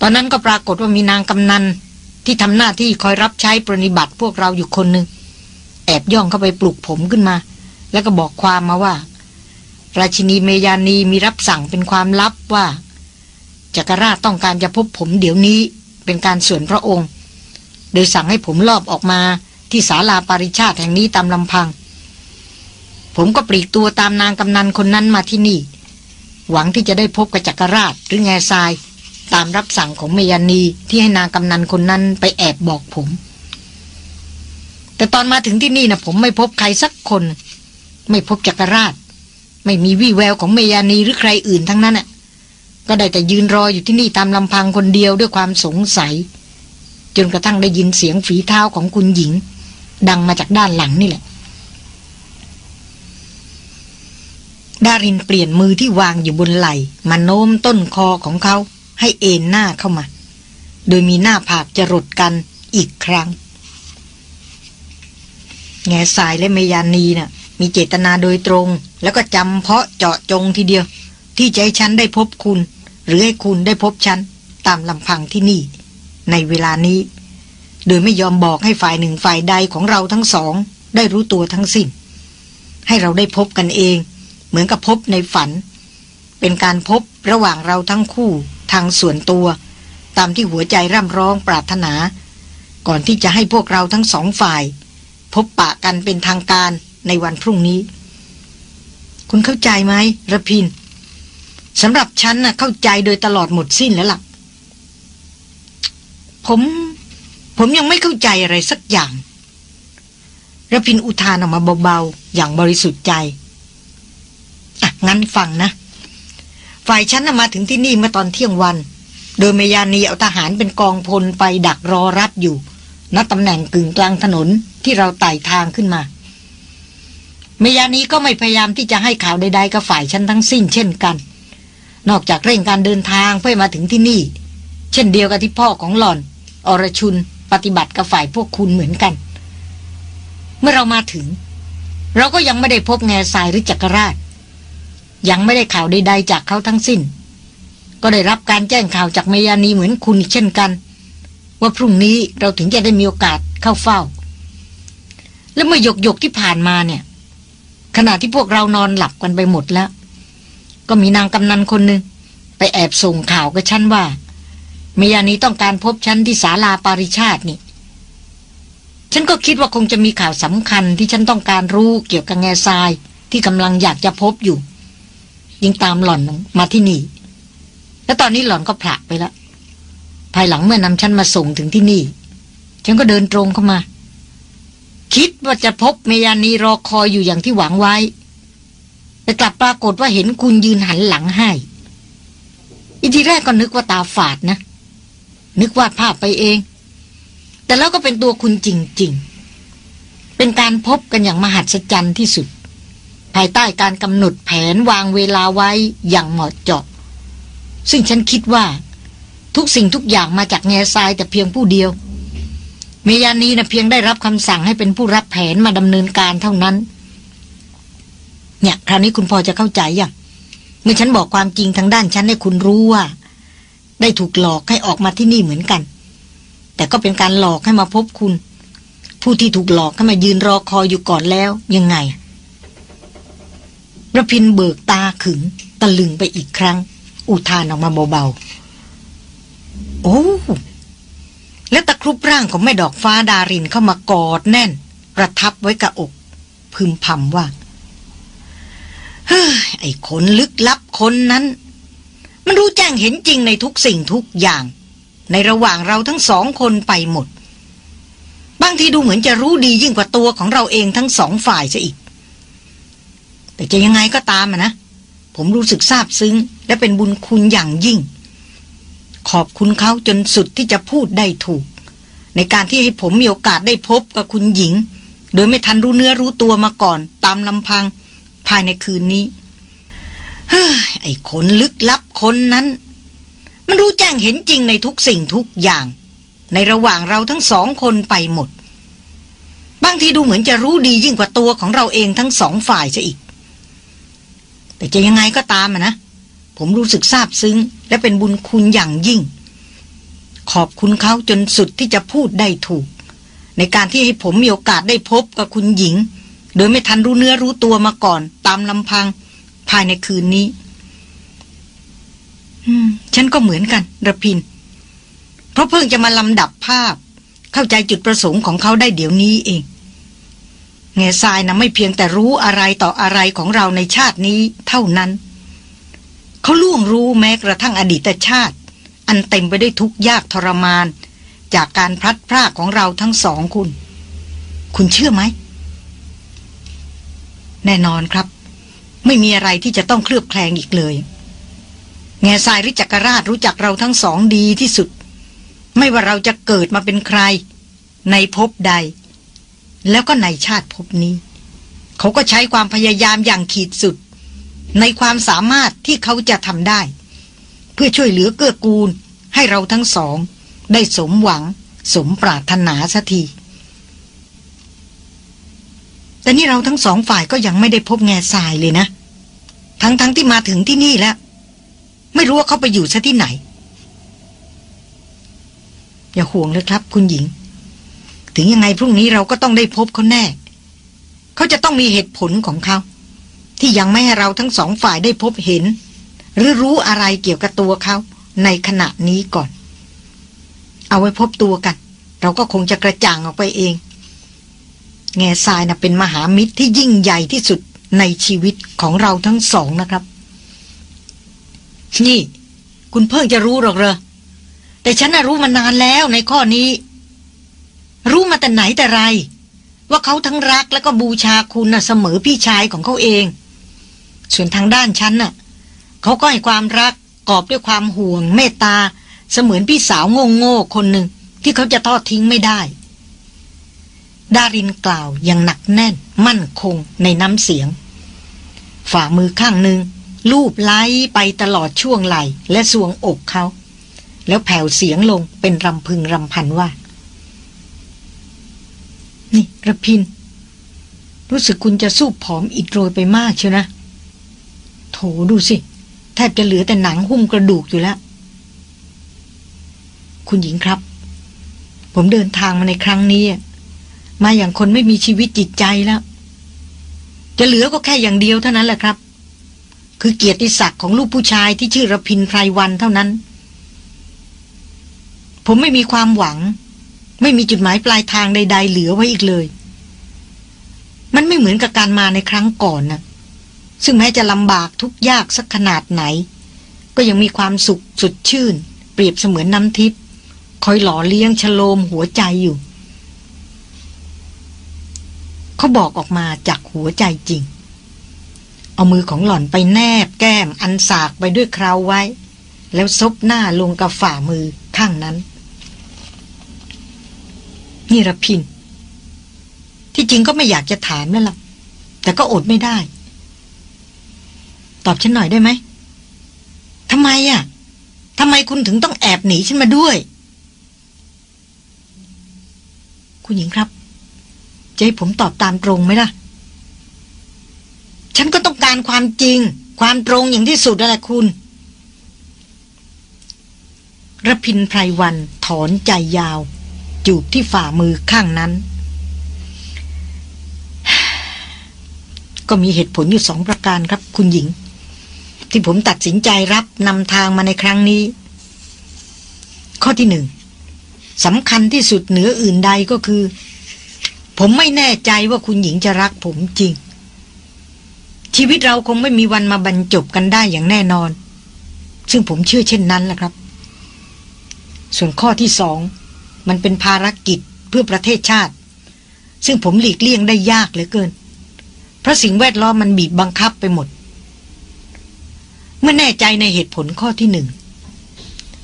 ตอนนั้นก็ปรากฏว่ามีนางกำนันที่ทำหน้าที่คอยรับใช้ปรนิบัติพวกเราอยู่คนหนึ่งแอบย่องเข้าไปปลุกผมขึ้นมา แล้วก็บอกความมาว่า ราชินีเมยานีมีรับสั่งเป็นความลับว่าจักรราชต้องการจะพบผมเดี๋ยวนี้เป็นการส่วนพระองค์ โดยสั่งให้ผมลอบออกมาที่ศาลาปาริชาติแห่งนี้ตามลำพัง ผมก็ปลีกตัวตามนางกำนันคนนั้นมาที่นี่ หวังที่จะได้พบกับจักรราชหรือแง่ทราย ตามรับสั่งของเมยานีที่ให้นางกำนันคนนั้นไปแอบบอกผม แต่ตอนมาถึงที่นี่นะผมไม่พบใครสักคน ไม่พบจักรราช ไม่มีวี่แววของเมยานีหรือใครอื่นทั้งนั้นน่ะก็ได้แต่ยืนรออยู่ที่นี่ตามลำพังคนเดียวด้วยความสงสัย จนกระทั่งได้ยินเสียงฝีเท้าของคุณหญิง ดังมาจากด้านหลังนี่แหละ ดารินเปลี่ยนมือที่วางอยู่บนไหล่มาโน้มต้นคอของเขาให้เอ็นหน้าเข้ามา โดยมีหน้าผากจะรดกันอีกครั้ง แง่สายและเมยานีน่ะ มีเจตนาโดยตรง แล้วก็จำเพาะเจาะจงทีเดียว ที่จะให้ฉันได้พบคุณ หรือให้คุณได้พบฉัน ตามลำพังที่นี่ ในเวลานี้ โดยไม่ยอมบอกให้ฝ่ายหนึ่งฝ่ายใดของเราทั้งสอง ได้รู้ตัวทั้งสิ้น ให้เราได้พบกันเอง เหมือนกับพบในฝัน เป็นการพบระหว่างเราทั้งคู่ทางส่วนตัว ตามที่หัวใจร่ำร้องปรารถนา ก่อนที่จะให้พวกเราทั้งสองฝ่าย พบปะกันเป็นทางการในวันพรุ่งนี้ คุณเข้าใจไหมระพินสำหรับฉันน่ะเข้าใจโดยตลอดหมดสิ้นแล้วล่ะ ผม ผมยังไม่เข้าใจอะไรสักอย่างระพินอุทานออกมาเบาๆ อย่างบริสุทธิ์ใจ อะ งั้นฟังนะ ฝ่ายฉันน่ะมาถึงที่นี่เมื่อตอนเที่ยงวัน โดยเมยานีเอาทหารเป็นกองพลไปดักรอรับอยู่ ณตำแหน่งกึ่งกลางถนนที่เราไต่ทางขึ้นมา เมยานีก็ไม่พยายามที่จะให้ข่าวใดๆกับฝ่ายฉันทั้งสิ้นเช่นกัน นอกจากเร่งการเดินทางเพื่อมาถึงที่นี่ เช่นเดียวกับที่พ่อของหล่อน อรชุนปฏิบัติกับฝ่ายพวกคุณเหมือนกัน เมื่อเรามาถึง เราก็ยังไม่ได้พบแง่ทรายหรือจักรราช ยังไม่ได้ข่าวใดๆจากเขาทั้งสิ้น ก็ได้รับการแจ้งข่าวจากเมยานีเหมือนคุณเช่นกัน ว่าพรุ่งนี้เราถึงจะได้มีโอกาสเข้าเฝ้า แล้วเมื่อหยกหยกที่ผ่านมาเนี่ย ขณะที่พวกเรานอนหลับกันไปหมดแล้ว ก็มีนางกำนันคนหนึ่งไปแอบส่งข่าวกับฉันว่า เมยานีต้องการพบฉันที่ศาลาปาริชาตินี่ ฉันก็คิดว่าคงจะมีข่าวสำคัญที่ฉันต้องการรู้เกี่ยวกับแง่ทรายที่กำลังอยากจะพบอยู่ ยิงตามหล่อนมาที่นี่ แล้วตอนนี้หล่อนก็ผละไปแล้ว ภายหลังเมื่อนำฉันมาส่งถึงที่นี่ ฉันก็เดินตรงเข้ามา คิดว่าจะพบเมยานีรอคอยอยู่อย่างที่หวังไว้ แต่กลับปรากฏว่าเห็นคุณยืนหันหลังให้ อีทีแรกก็นึกว่าตาฝาดนะ นึกวาดภาพไปเอง แต่แล้วก็เป็นตัวคุณจริง ๆ เป็นการพบกันอย่างมหัศจรรย์ที่สุด ภายใต้การกำหนดแผนวางเวลาไว้อย่างเหมาะเจาะ ซึ่งฉันคิดว่า ทุกสิ่งทุกอย่างมาจากแง่ทรายแต่เพียงผู้เดียว เมยานีนะเพียงได้รับคำสั่งให้เป็นผู้รับแผนมาดำเนินการเท่านั้น เนี่ยคราวนี้คุณพอจะเข้าใจยังเมื่อฉันบอกความจริงทางด้านฉันให้คุณรู้ว่า ได้ถูกหลอกให้ออกมาที่นี่เหมือนกัน แต่ก็เป็นการหลอกให้มาพบคุณ ผู้ที่ถูกหลอกให้มายืนรอคอยอยู่ก่อนแล้วยังไงระพินเบิกตาขึง ตะลึงไปอีกครั้ง อุทานออกมาเบาๆ โอ้ แล้วตะครุบร่างของแม่ดอกฟ้าดารินเข้ามากอดแน่น ประทับไว้กับอก พึมพำว่า เฮ้ย ไอ้คนลึกลับคนนั้น มันรู้แจ้งเห็นจริงในทุกสิ่งทุกอย่าง ในระหว่างเราทั้งสองคนไปหมด บางทีดูเหมือนจะรู้ดียิ่งกว่าตัวของเราเองทั้งสองฝ่ายซะอีก แต่จะยังไงก็ตามนะผมรู้สึกซาบซึ้ง และเป็นบุญคุณอย่างยิ่ง ขอบคุณเขาจนสุดที่จะพูดได้ถูก ในการที่ให้ผมมีโอกาสได้พบกับคุณหญิง โดยไม่ทันรู้เนื้อรู้ตัวมาก่อน ตามลำพัง ภายในคืนนี้ ไอ้คนลึกลับคนนั้น มันรู้แจ้งเห็นจริงในทุกสิ่งทุกอย่าง ในระหว่างเราทั้งสองคนไปหมด บางทีดูเหมือนจะรู้ดียิ่งกว่าตัวของเราเองทั้งสองฝ่ายซะอีก แต่จะยังไงก็ตามนะ ผมรู้สึกซาบซึ้ง และเป็นบุญคุณอย่างยิ่ง ขอบคุณเขาจนสุดที่จะพูดได้ถูก ในการที่ให้ผมมีโอกาสได้พบกับคุณหญิง โดยไม่ทันรู้เนื้อรู้ตัวมาก่อน ตามลำพัง ภายในคืนนี้ฉันก็เหมือนกันระพิน เพราะเพิ่งจะมาลำดับภาพ เข้าใจจุดประสงค์ของเขาได้เดี๋ยวนี้เองเงซายนะไม่เพียงแต่รู้อะไรต่ออะไรของเราในชาตินี้เท่านั้น เขาล่วงรู้แม้กระทั่งอดีตชาติ อันเต็มไปด้วยทุกข์ยากทรมาน จากการพลัดพรากของเราทั้งสองคุณ คุณเชื่อไหม แน่นอนครับ ไม่มีอะไรที่จะต้องเคลือบแคลงอีกเลย แง่ทรายริจักรราชรู้จักเราทั้งสองดีที่สุด ไม่ว่าเราจะเกิดมาเป็นใคร ในภพใด แล้วก็ในชาติภพนี้ เขาก็ใช้ความพยายามอย่างขีดสุด ในความสามารถที่เขาจะทำได้ เพื่อช่วยเหลือเกื้อกูลให้เราทั้งสอง ได้สมหวัง สมปรารถนาสักที แต่นี่เราทั้งสองฝ่ายก็ยังไม่ได้พบแง่ทรายเลยนะ ทั้งๆทที่มาถึงที่นี่แล้ว ไม่รู้ว่าเขาไปอยู่ซะที่ไหน อย่าห่วงเลยครับ คุณหญิง ถึงยังไงพรุ่งนี้เราก็ต้องได้พบเขาแน่ เขาจะต้องมีเหตุผลของเขา ที่ยังไม่ให้เราทั้งสองฝ่ายได้พบเห็น หรือรู้อะไรเกี่ยวกับตัวเขา ในขณะนี้ก่อน เอาไว้พบตัวกัน เราก็คงจะกระจ่างออกไปเอง แง่ทรายนะ่ะเป็นมหามิตรที่ยิ่งใหญ่ที่สุดในชีวิตของเราทั้งสองนะครับ นี่ คุณเพิ่งจะรู้หรอกเหรอ แต่ฉันน่ะรู้มานานแล้วในข้อนี้ รู้มาแต่ไหนแต่ไร ว่าเขาทั้งรักและก็บูชาคุณน่ะเสมอพี่ชายของเขาเอง ส่วนทางด้านฉันน่ะ เขาก็ให้ความรักกอบด้วยความห่วง เมตตา เสมือนพี่สาวโง่ๆคนหนึ่งที่เขาจะทอดทิ้งไม่ได้ ดารินกล่าวอย่างหนักแน่น มั่นคงในน้ำเสียง ฝ่ามือข้างหนึ่งลูบไล้ไปตลอดช่วงไหล่และสวงอกเขา แล้วแผ่วเสียงลงเป็นรำพึงรำพันว่า นี่ระพิน รู้สึกคุณจะสู้ผอมอิดโรยไปมากเชียวนะ โถดูสิ แทบจะเหลือแต่หนังหุ้มกระดูกอยู่แล้ว คุณหญิงครับ ผมเดินทางมาในครั้งนี้ มาอย่างคนไม่มีชีวิตจิตใจแล้ว จะเหลือก็แค่อย่างเดียวเท่านั้นแหละครับ คือเกียรติศักดิ์ของลูกผู้ชายที่ชื่อระพินไพรวันเท่านั้น ผมไม่มีความหวัง ไม่มีจุดหมายปลายทางใด ๆ เหลือไว้อีกเลย มันไม่เหมือนกับการมาในครั้งก่อนนะซึ่งแม้จะลำบากทุกยากสักขนาดไหน ก็ยังมีความสุขสุดชื่น เปรียบเสมือนน้ำทิพย์คอยหล่อเลี้ยงชโลมหัวใจอยู่ เขาบอกออกมาจากหัวใจจริง เอามือของหล่อนไปแนบแก้มอันสากไปด้วยคราวไว้ แล้วซบหน้าลงกับฝ่ามือข้างนั้นนี่ระพิน ที่จริงก็ไม่อยากจะถามแล้วล่ะ แต่ก็อดไม่ได้ ตอบฉันหน่อยได้ไหมทำไมอะทำไมคุณถึงต้องแอบหนีฉันมาด้วย คุณหญิงครับ จะให้ผมตอบตามตรงไหมล่ะ ฉันก็ต้องการความจริง ความตรงอย่างที่สุดนั่นแหละคุณระพินไพรวันถอนใจยาว จูบที่ฝ่ามือข้างนั้น ก็มีเหตุผลอยู่สองประการครับคุณหญิง ที่ผมตัดสินใจรับนำทางมาในครั้งนี้ ข้อที่หนึ่งสำคัญที่สุดเหนืออื่นใดก็คือ ผมไม่แน่ใจว่าคุณหญิงจะรักผมจริง ชีวิตเราคงไม่มีวันมาบรรจบกันได้อย่างแน่นอน ซึ่งผมเชื่อเช่นนั้นแหละครับ ส่วนข้อที่สอง มันเป็นภารกิจเพื่อประเทศชาติ ซึ่งผมหลีกเลี่ยงได้ยากเหลือเกิน เพราะสิ่งแวดล้อมมันบีบบังคับไปหมด เมื่อแน่ใจในเหตุผลข้อที่หนึ่ง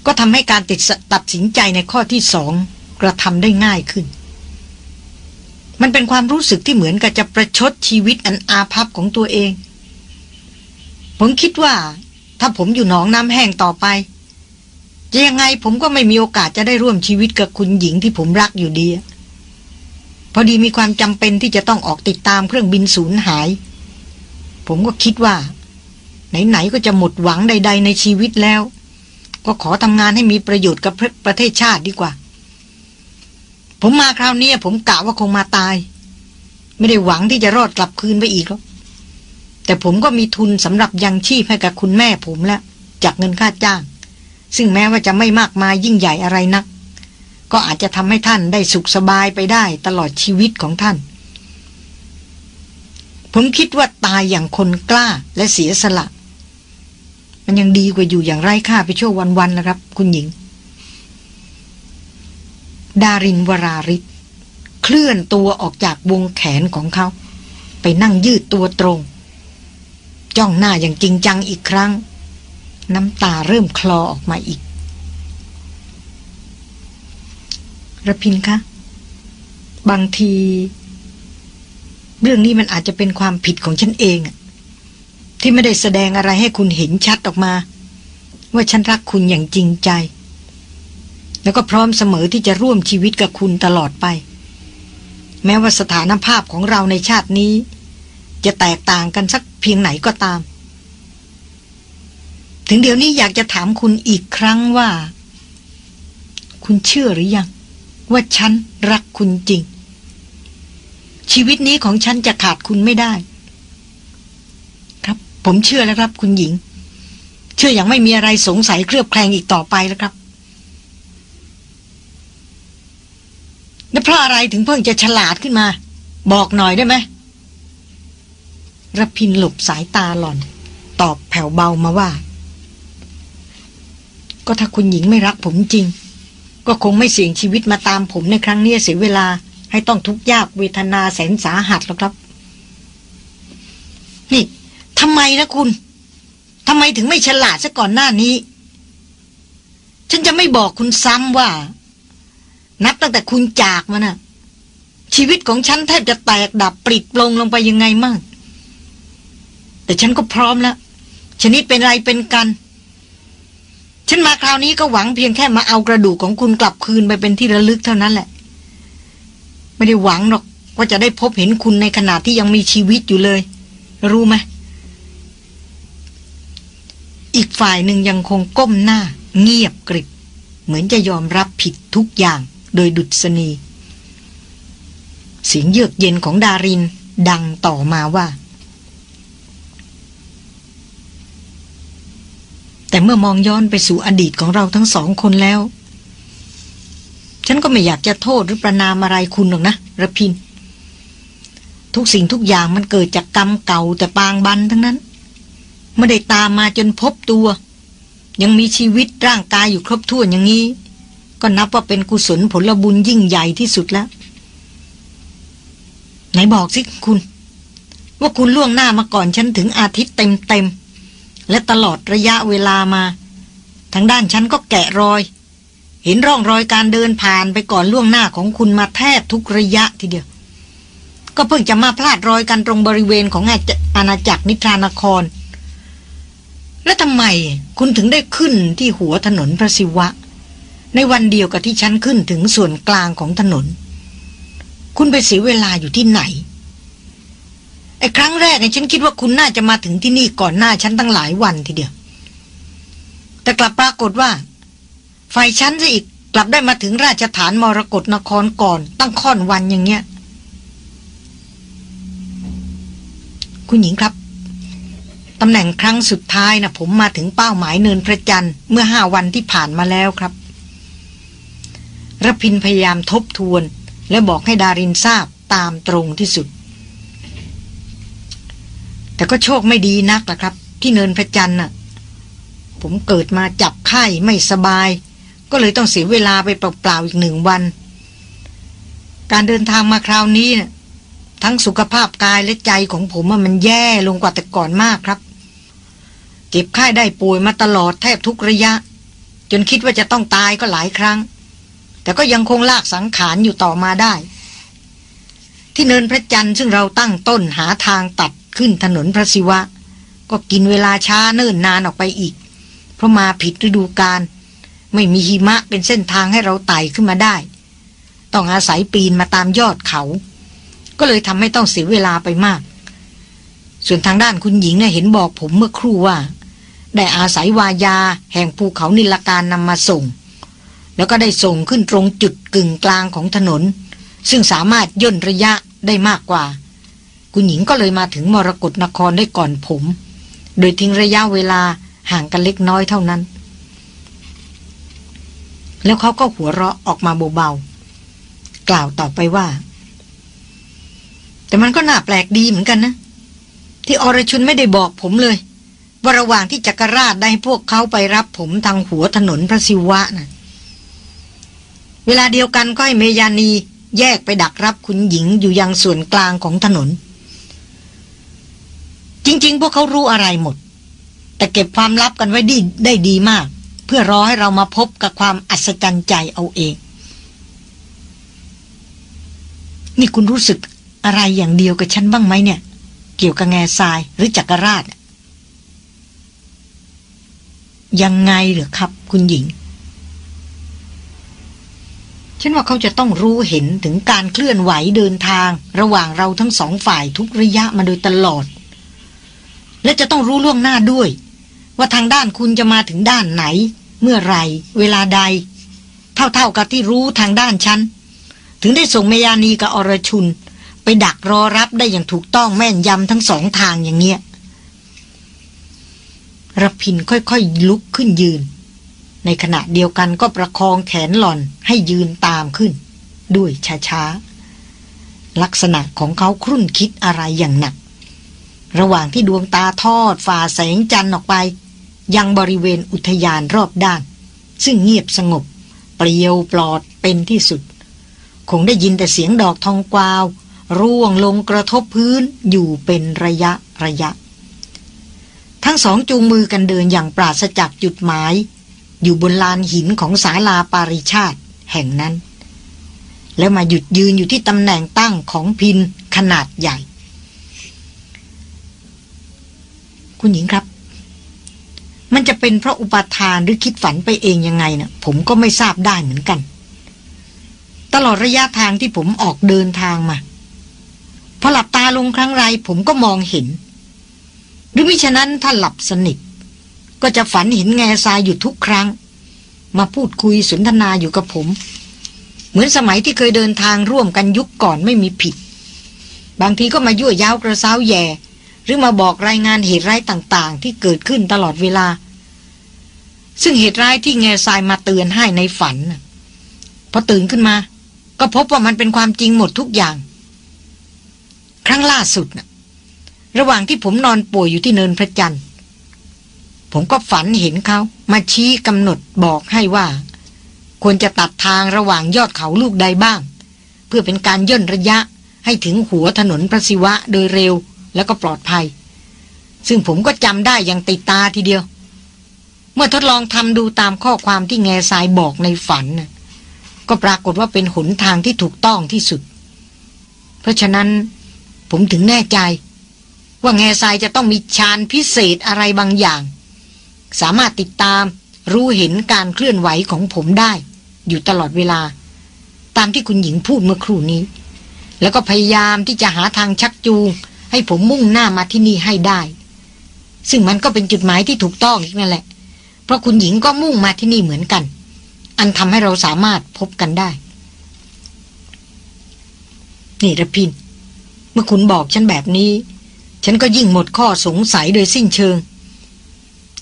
ก็ทำให้การติดตัดสินใจในข้อที่สองกระทำได้ง่ายขึ้น มันเป็นความรู้สึกที่เหมือนกับจะประชดชีวิตอันอาภัพของตัวเอง ผมคิดว่า ถ้าผมอยู่หนองน้ำแห้งต่อไป จะยังไงผมก็ไม่มีโอกาสจะได้ร่วมชีวิตกับคุณหญิงที่ผมรักอยู่ดี พอดีมีความจำเป็นที่จะต้องออกติดตามเครื่องบินสูญหาย ผมก็คิดว่า ไหนๆก็จะหมดหวังใด ๆ ในชีวิตแล้ว ก็ขอทำงานให้มีประโยชน์กับประเทศชาติดีกว่า ผมมาคราวนี้ผมกะว่าคงมาตาย ไม่ได้หวังที่จะรอดกลับคืนไปอีกหรอกแต่ผมก็มีทุนสำหรับยังชีพให้กับคุณแม่ผมแล้ว จากเงินค่าจ้าง ซึ่งแม้ว่าจะไม่มากมายยิ่งใหญ่อะไรนัก ก็อาจจะทำให้ท่านได้สุขสบายไปได้ตลอดชีวิตของท่าน ผมคิดว่าตายอย่างคนกล้าและเสียสละ มันยังดีกว่าอยู่อย่างไร้ค่าไปชั่ววันๆนะครับ คุณหญิง ดารินวราริศเคลื่อนตัวออกจากวงแขนของเขา ไปนั่งยืดตัวตรง จ้องหน้าอย่างจริงจังอีกครั้ง น้ำตาเริ่มคลอออกมาอีกระพินคะ บางที เรื่องนี้มันอาจจะเป็นความผิดของฉันเองที่ไม่ได้แสดงอะไรให้คุณเห็นชัดออกมา ว่าฉันรักคุณอย่างจริงใจ แล้วก็พร้อมเสมอที่จะร่วมชีวิตกับคุณตลอดไป แม้ว่าสถานภาพของเราในชาตินี้ จะแตกต่างกันสักเพียงไหนก็ตาม ถึงเดี๋ยวนี้อยากจะถามคุณอีกครั้งว่า คุณเชื่อหรือยัง ว่าฉันรักคุณจริง ชีวิตนี้ของฉันจะขาดคุณไม่ได้ ครับ ผมเชื่อแล้วครับ คุณหญิง เชื่ออย่างไม่มีอะไรสงสัยเครือบแคลงอีกต่อไปแล้วครับ แล้วเพราะอะไรถึงเพิ่งจะฉลาดขึ้นมา บอกหน่อยได้ไหมรพินหลบสายตาหล่อน ตอบแผ่วเบามาว่า ก็ถ้าคุณหญิงไม่รักผมจริง ก็คงไม่เสี่ยงชีวิตมาตามผมในครั้งนี้เสียเวลาให้ต้องทุกข์ยากเวทนาแสนสาหัสหรอกครับ นี่ทำไมนะคุณทำไมถึงไม่ฉลาดซะก่อนหน้านี้ ฉันจะไม่บอกคุณซ้ำว่า นับตั้งแต่คุณจากมานะ่ะ ชีวิตของฉันแทบจะแตกดับปริดปลงลงไปยังไงมั่งแต่ฉันก็พร้อมแล้ว ชนิดเป็นไรเป็นกัน ฉันมาคราวนี้ก็หวังเพียงแค่มาเอากระดูกของคุณกลับคืนไปเป็นที่ระลึกเท่านั้นแหละ ไม่ได้หวังหรอกว่าจะได้พบเห็นคุณในขณะที่ยังมีชีวิตอยู่เลย รู้ไหมอีกฝ่ายหนึ่งยังคงก้มหน้า เงียบกริบ เหมือนจะยอมรับผิดทุกอย่าง โดยดุษณีเสียงเยือกเย็นของดารินดังต่อมาว่า แต่เมื่อมองย้อนไปสู่อดีตของเราทั้งสองคนแล้ว ฉันก็ไม่อยากจะโทษหรือประนามอะไรคุณหรอกนะระพิน ทุกสิ่งทุกอย่างมันเกิดจากกรรมเก่าแต่ปางบันทั้งนั้นไม่ได้ตามมาจนพบตัว ยังมีชีวิตร่างกายอยู่ครบถ้วนอย่างนี้ ก็นับว่าเป็นกุศลผลบุญยิ่งใหญ่ที่สุดแล้ว ไหนบอกสิคุณ ว่าคุณล่วงหน้ามาก่อนฉันถึงอาทิตย์เต็มเต็มและตลอดระยะเวลามา ทางด้านฉันก็แกะรอย เห็นร่องรอยการเดินผ่านไปก่อนล่วงหน้าของคุณมาแทบทุกระยะทีเดียว ก็เพิ่งจะมาพลาดรอยกันตรงบริเวณของอาณาจักรนิทรานคร และทำไมคุณถึงได้ขึ้นที่หัวถนนพระศิวะ ในวันเดียวกับที่ฉันขึ้นถึงส่วนกลางของถนน คุณไปเสียเวลาอยู่ที่ไหนไอ้ครั้งแรกเนี่ยฉันคิดว่าคุณน่าจะมาถึงที่นี่ก่อนหน้าฉันตั้งหลายวันทีเดียว แต่กลับปรากฏว่า ฝ่ายฉันซะอีกกลับได้มาถึงราชฐานมรกรนครก่อน ตั้งค่อนวันอย่างเงี้ย คุณหญิงครับตำแหน่งครั้งสุดท้ายนะผมมาถึงเป้าหมายเนินพระจันทร์เมื่อห้าวันที่ผ่านมาแล้วครับ รพินพยายามทบทวน และบอกให้ดารินทราบตามตรงที่สุด แต่ก็โชคไม่ดีนักล่ะครับ ที่เนินพระจันทร์น่ะ ผมเกิดมาจับไข้ไม่สบาย ก็เลยต้องเสียเวลาไปเปล่าๆอีกหนึ่งวัน การเดินทางมาคราวนี้นะ่ะทั้งสุขภาพกายและใจของผมมันแย่ลงกว่าแต่ก่อนมากครับ เจ็บไข้ได้ป่วยมาตลอดแทบทุกระยะ จนคิดว่าจะต้องตายก็หลายครั้ง แต่ก็ยังคงลากสังขารอยู่ต่อมาได้ ที่เนินพระจันทร์ซึ่งเราตั้งต้นหาทางตัดขึ้นถนนพระศิวะ ก็กินเวลาช้าเนิ่นนานออกไปอีก เพราะมาผิดฤดูกาลไม่มีหิมะเป็นเส้นทางให้เราไต่ขึ้นมาได้ ต้องอาศัยปีนมาตามยอดเขา ก็เลยทำให้ต้องเสียเวลาไปมาก ส่วนทางด้านคุณหญิงเนี่ยเห็นบอกผมเมื่อครู่ว่า ได้อาศัยวายาแห่งภูเขานิลการนำมาส่ง แล้วก็ได้ส่งขึ้นตรงจุดกึ่งกลางของถนน ซึ่งสามารถย่นระยะได้มากกว่า คุณหญิงก็เลยมาถึงมรกรนครได้ก่อนผม โดยทิ้งระยะเวลาห่างกันเล็กน้อยเท่านั้น แล้วเขาก็หัวเราะออกมาเบาๆ กล่าวต่อไปว่า แต่มันก็น่าแปลกดีเหมือนกันนะ ที่อรชุนไม่ได้บอกผมเลย ว่าระหว่างที่จักรราชได้พวกเขาไปรับผมทางหัวถนนพระศิวะนะ่ะ เวลาเดียวกันก็ให้เมยานีแยกไปดักรับคุณหญิงอยู่ยังส่วนกลางของถนน จริง ๆ พวกเขารู้อะไรหมด แต่เก็บความลับกันไว้ดีได้ดีมาก เพื่อรอให้เรามาพบกับความอัศจรรย์ใจเอาเอง นี่คุณรู้สึกอะไรอย่างเดียวกับฉันบ้างไหมเนี่ย เกี่ยวกับแง่ทรายหรือจักรราชยังไงเหรอครับ คุณหญิง ฉันว่าเขาจะต้องรู้เห็นถึงการเคลื่อนไหวเดินทาง ระหว่างเราทั้งสองฝ่ายทุกระยะมาโดยตลอด และจะต้องรู้ล่วงหน้าด้วย ว่าทางด้านคุณจะมาถึงด้านไหน เมื่อไรเวลาใด เท่าๆกับที่รู้ทางด้านฉันถึงได้ส่งเมยานีกับอรชุน ไปดักรอรับได้อย่างถูกต้องแม่นยำทั้งสองทางอย่างเงี้ยรพินค่อยๆลุกขึ้นยืน ในขณะเดียวกันก็ประคองแขนหล่อนให้ยืนตามขึ้น ด้วยช้าๆ ลักษณะของเขาครุ่นคิดอะไรอย่างหนัก ระหว่างที่ดวงตาทอดฝ่าแสงจันทร์ออกไป ยังบริเวณอุทยานรอบด้าน ซึ่งเงียบสงบ เปลี่ยวปลอดเป็นที่สุด คงได้ยินแต่เสียงดอกทองกวาว ร่วงลงกระทบพื้นอยู่เป็นระยะระยะ ทั้งสองจูงมือกันเดินอย่างปราศจากจุดหมาย อยู่บนลานหินของศาลาปาริชาติแห่งนั้น แล้วมาหยุดยืนอยู่ที่ตำแหน่งตั้งของพินขนาดใหญ่ คุณหญิงครับ มันจะเป็นเพราะอุปทานหรือคิดฝันไปเองยังไงนะ่ะ ผมก็ไม่ทราบได้เหมือนกัน ตลอดระยะทางที่ผมออกเดินทางมาพอหลับตาลงครั้งไรผมก็มองเห็น หรือมิฉะนั้นถ้าหลับสนิท ก็จะฝันเห็นแง่ทรายอยู่ทุกครั้ง มาพูดคุยสนทนาอยู่กับผม เหมือนสมัยที่เคยเดินทางร่วมกันยุคก่อนไม่มีผิด บางทีก็มายั่วยาวกระซ้าวแย่ หรือมาบอกรายงานเหตุร้ายต่างๆ ที่เกิดขึ้นตลอดเวลา ซึ่งเหตุร้ายที่แง่ทรายมาเตือนให้ในฝันพอตื่นขึ้นมา ก็พบว่ามันเป็นความจริงหมดทุกอย่าง ครั้งล่าสุดนะระหว่างที่ผมนอนป่วยอยู่ที่เนินพระจันทร์ ผมก็ฝันเห็นเขามาชี้กำหนดบอกให้ว่า ควรจะตัดทางระหว่างยอดเขาลูกใดบ้าง เพื่อเป็นการย่นระยะให้ถึงหัวถนนพระศิวะโดยเร็วแล้วก็ปลอดภัย ซึ่งผมก็จำได้อย่างติดตาทีเดียว เมื่อทดลองทำดูตามข้อความที่แง่ทรายบอกในฝันนะก็ปรากฏว่าเป็นหนทางที่ถูกต้องที่สุด เพราะฉะนั้นผมถึงแน่ใจ ว่าแง่ทรายจะต้องมีฌานพิเศษอะไรบางอย่าง สามารถติดตาม รู้เห็นการเคลื่อนไหวของผมได้ อยู่ตลอดเวลา ตามที่คุณหญิงพูดเมื่อครู่นี้ แล้วก็พยายามที่จะหาทางชักจูง ให้ผมมุ่งหน้ามาที่นี่ให้ได้ ซึ่งมันก็เป็นจุดหมายที่ถูกต้องอีกนั่นแหละ เพราะคุณหญิงก็มุ่งมาที่นี่เหมือนกัน อันทำให้เราสามารถพบกันได้ นี่ระพิน เมื่อคุณบอกฉันแบบนี้ ฉันก็ยิ่งหมดข้อสงสัยโดยสิ้นเชิง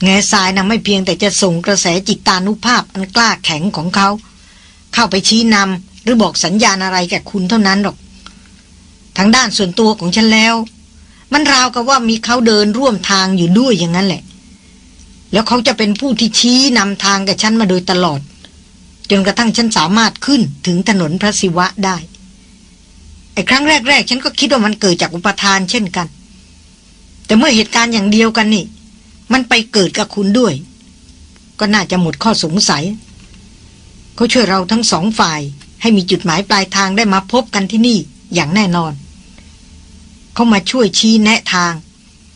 แง่ทรายนะไม่เพียงแต่จะส่งกระแสจิตตานุภาพอันกล้าแข็งของเขา เข้าไปชี้นำหรือบอกสัญญาณอะไรแก่คุณเท่านั้นหรอก ทางด้านส่วนตัวของฉันแล้ว มันราวกับว่ามีเขาเดินร่วมทางอยู่ด้วยอย่างนั้นแหละ แล้วเขาจะเป็นผู้ที่ชี้นำทางกับฉันมาโดยตลอด จนกระทั่งฉันสามารถขึ้นถึงถนนพระศิวะได้ไอ้ครั้งแรกๆ ฉันก็คิดว่ามันเกิดจากอุปทานเช่นกัน แต่เมื่อเหตุการณ์อย่างเดียวกันนี่ มันไปเกิดกับคุณด้วย ก็น่าจะหมดข้อสงสัย เขาช่วยเราทั้งสองฝ่าย ให้มีจุดหมายปลายทางได้มาพบกันที่นี่อย่างแน่นอน เขามาช่วยชี้แนะทาง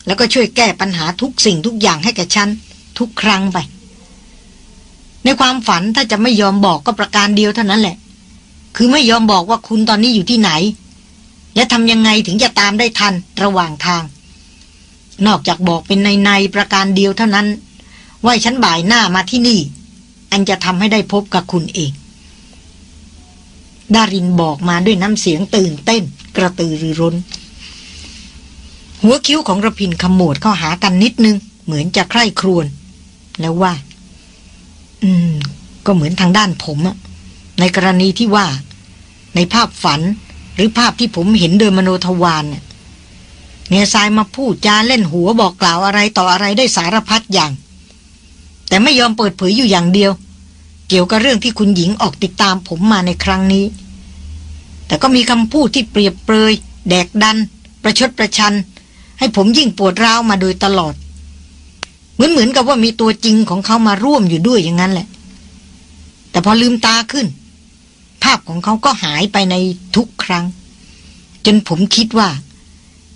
แล้วก็ช่วยแก้ปัญหาทุกสิ่งทุกอย่างให้แกับฉัน ทุกครั้งไป ในความฝันถ้าจะไม่ยอมบอกก็ประการเดียวเท่านั้นแหละ คือไม่ยอมบอกว่าคุณตอนนี้อยู่ที่ไหน และทำยังไงถึงจะตามได้ทันระหว่างทาง นอกจากบอกเป็นในในประการเดียวเท่านั้น ว่าฉันบ่ายหน้ามาที่นี่ อันจะทำให้ได้พบกับคุณเองดารินบอกมาด้วยน้ำเสียงตื่นเต้น กระตือรือร้น หัวคิ้วของระพินขมวดเข้าหากันนิดนึง เหมือนจะใคร่ครวญแล้วว่า อืม ก็เหมือนทางด้านผมอะในกรณีที่ว่า ในภาพฝันหรือภาพที่ผมเห็นโดยมโนทวารเนี่ย เงยทรายมาพูดจาเล่นหัวบอกกล่าวอะไรต่ออะไรได้สารพัดอย่าง แต่ไม่ยอมเปิดเผยอยู่อย่างเดียว เกี่ยวกับเรื่องที่คุณหญิงออกติดตามผมมาในครั้งนี้ แต่ก็มีคำพูดที่เปรียบเปรย แดกดัน ประชดประชัน ให้ผมยิ่งปวดร้าวมาโดยตลอด เหมือนเหมือนกับว่ามีตัวจริงของเขามาร่วมอยู่ด้วยอย่างนั้นแหละ แต่พอลืมตาขึ้น ภาพของเขาก็หายไปในทุกครั้ง จนผมคิดว่า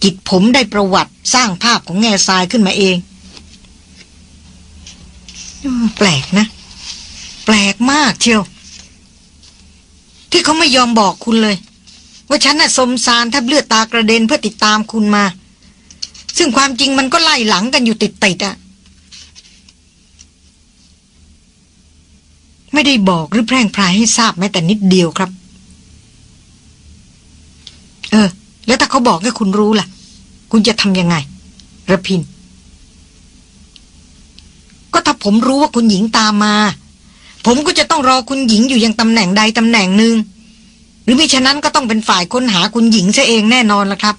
จิตผมได้ประวัติสร้างภาพของแง่ทรายขึ้นมาเอง แปลกนะ แปลกมากเชียว ที่เขาไม่ยอมบอกคุณเลย ว่าฉันน่ะสมสารแทบเลือดตากระเด็นเพื่อติดตามคุณมา ซึ่งความจริงมันก็ไล่หลังกันอยู่ติดๆอะ่ะไม่ได้บอกหรือแพร่งพรายให้ทราบแม้แต่นิดเดียวครับ เออ แล้วถ้าเขาบอกให้คุณรู้ล่ะ คุณจะทำยังไงระพิน ก็ถ้าผมรู้ว่าคุณหญิงตามมา ผมก็จะต้องรอคุณหญิงอยู่ยังตำแหน่งใดตำแหน่งหนึ่งหรือมิฉะนั้นก็ต้องเป็นฝ่ายค้นหาคุณหญิงซะเองแน่นอนละครับ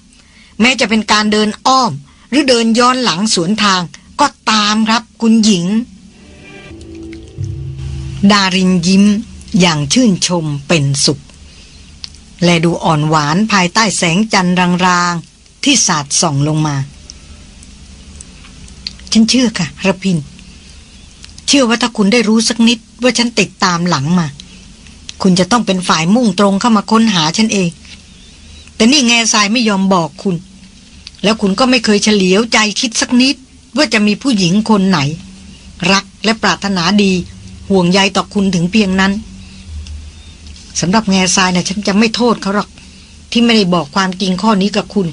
แม้จะเป็นการเดินอ้อม หรือเดินย้อนหลังสวนทาง ก็ตามครับ คุณหญิง ดารินยิ้มอย่างชื่นชมเป็นสุข และดูอ่อนหวานภายใต้แสงจันทร์รางๆ ที่สาดส่องลงมา ฉันเชื่อค่ะระพิน เชื่อว่าถ้าคุณได้รู้สักนิดว่าฉันติดตามหลังมา คุณจะต้องเป็นฝ่ายมุ่งตรงเข้ามาค้นหาฉันเอง แต่นี่แง่ทรายไม่ยอมบอกคุณ แล้วคุณก็ไม่เคยเฉลียวใจคิดสักนิด ว่าจะมีผู้หญิงคนไหน รักและปรารถนาดีห่วงใยต่อคุณถึงเพียงนั้น สำหรับแง่ทรายนะฉันจะไม่โทษเขาหรอก ที่ไม่ได้บอกความจริงข้อนี้กับคุณ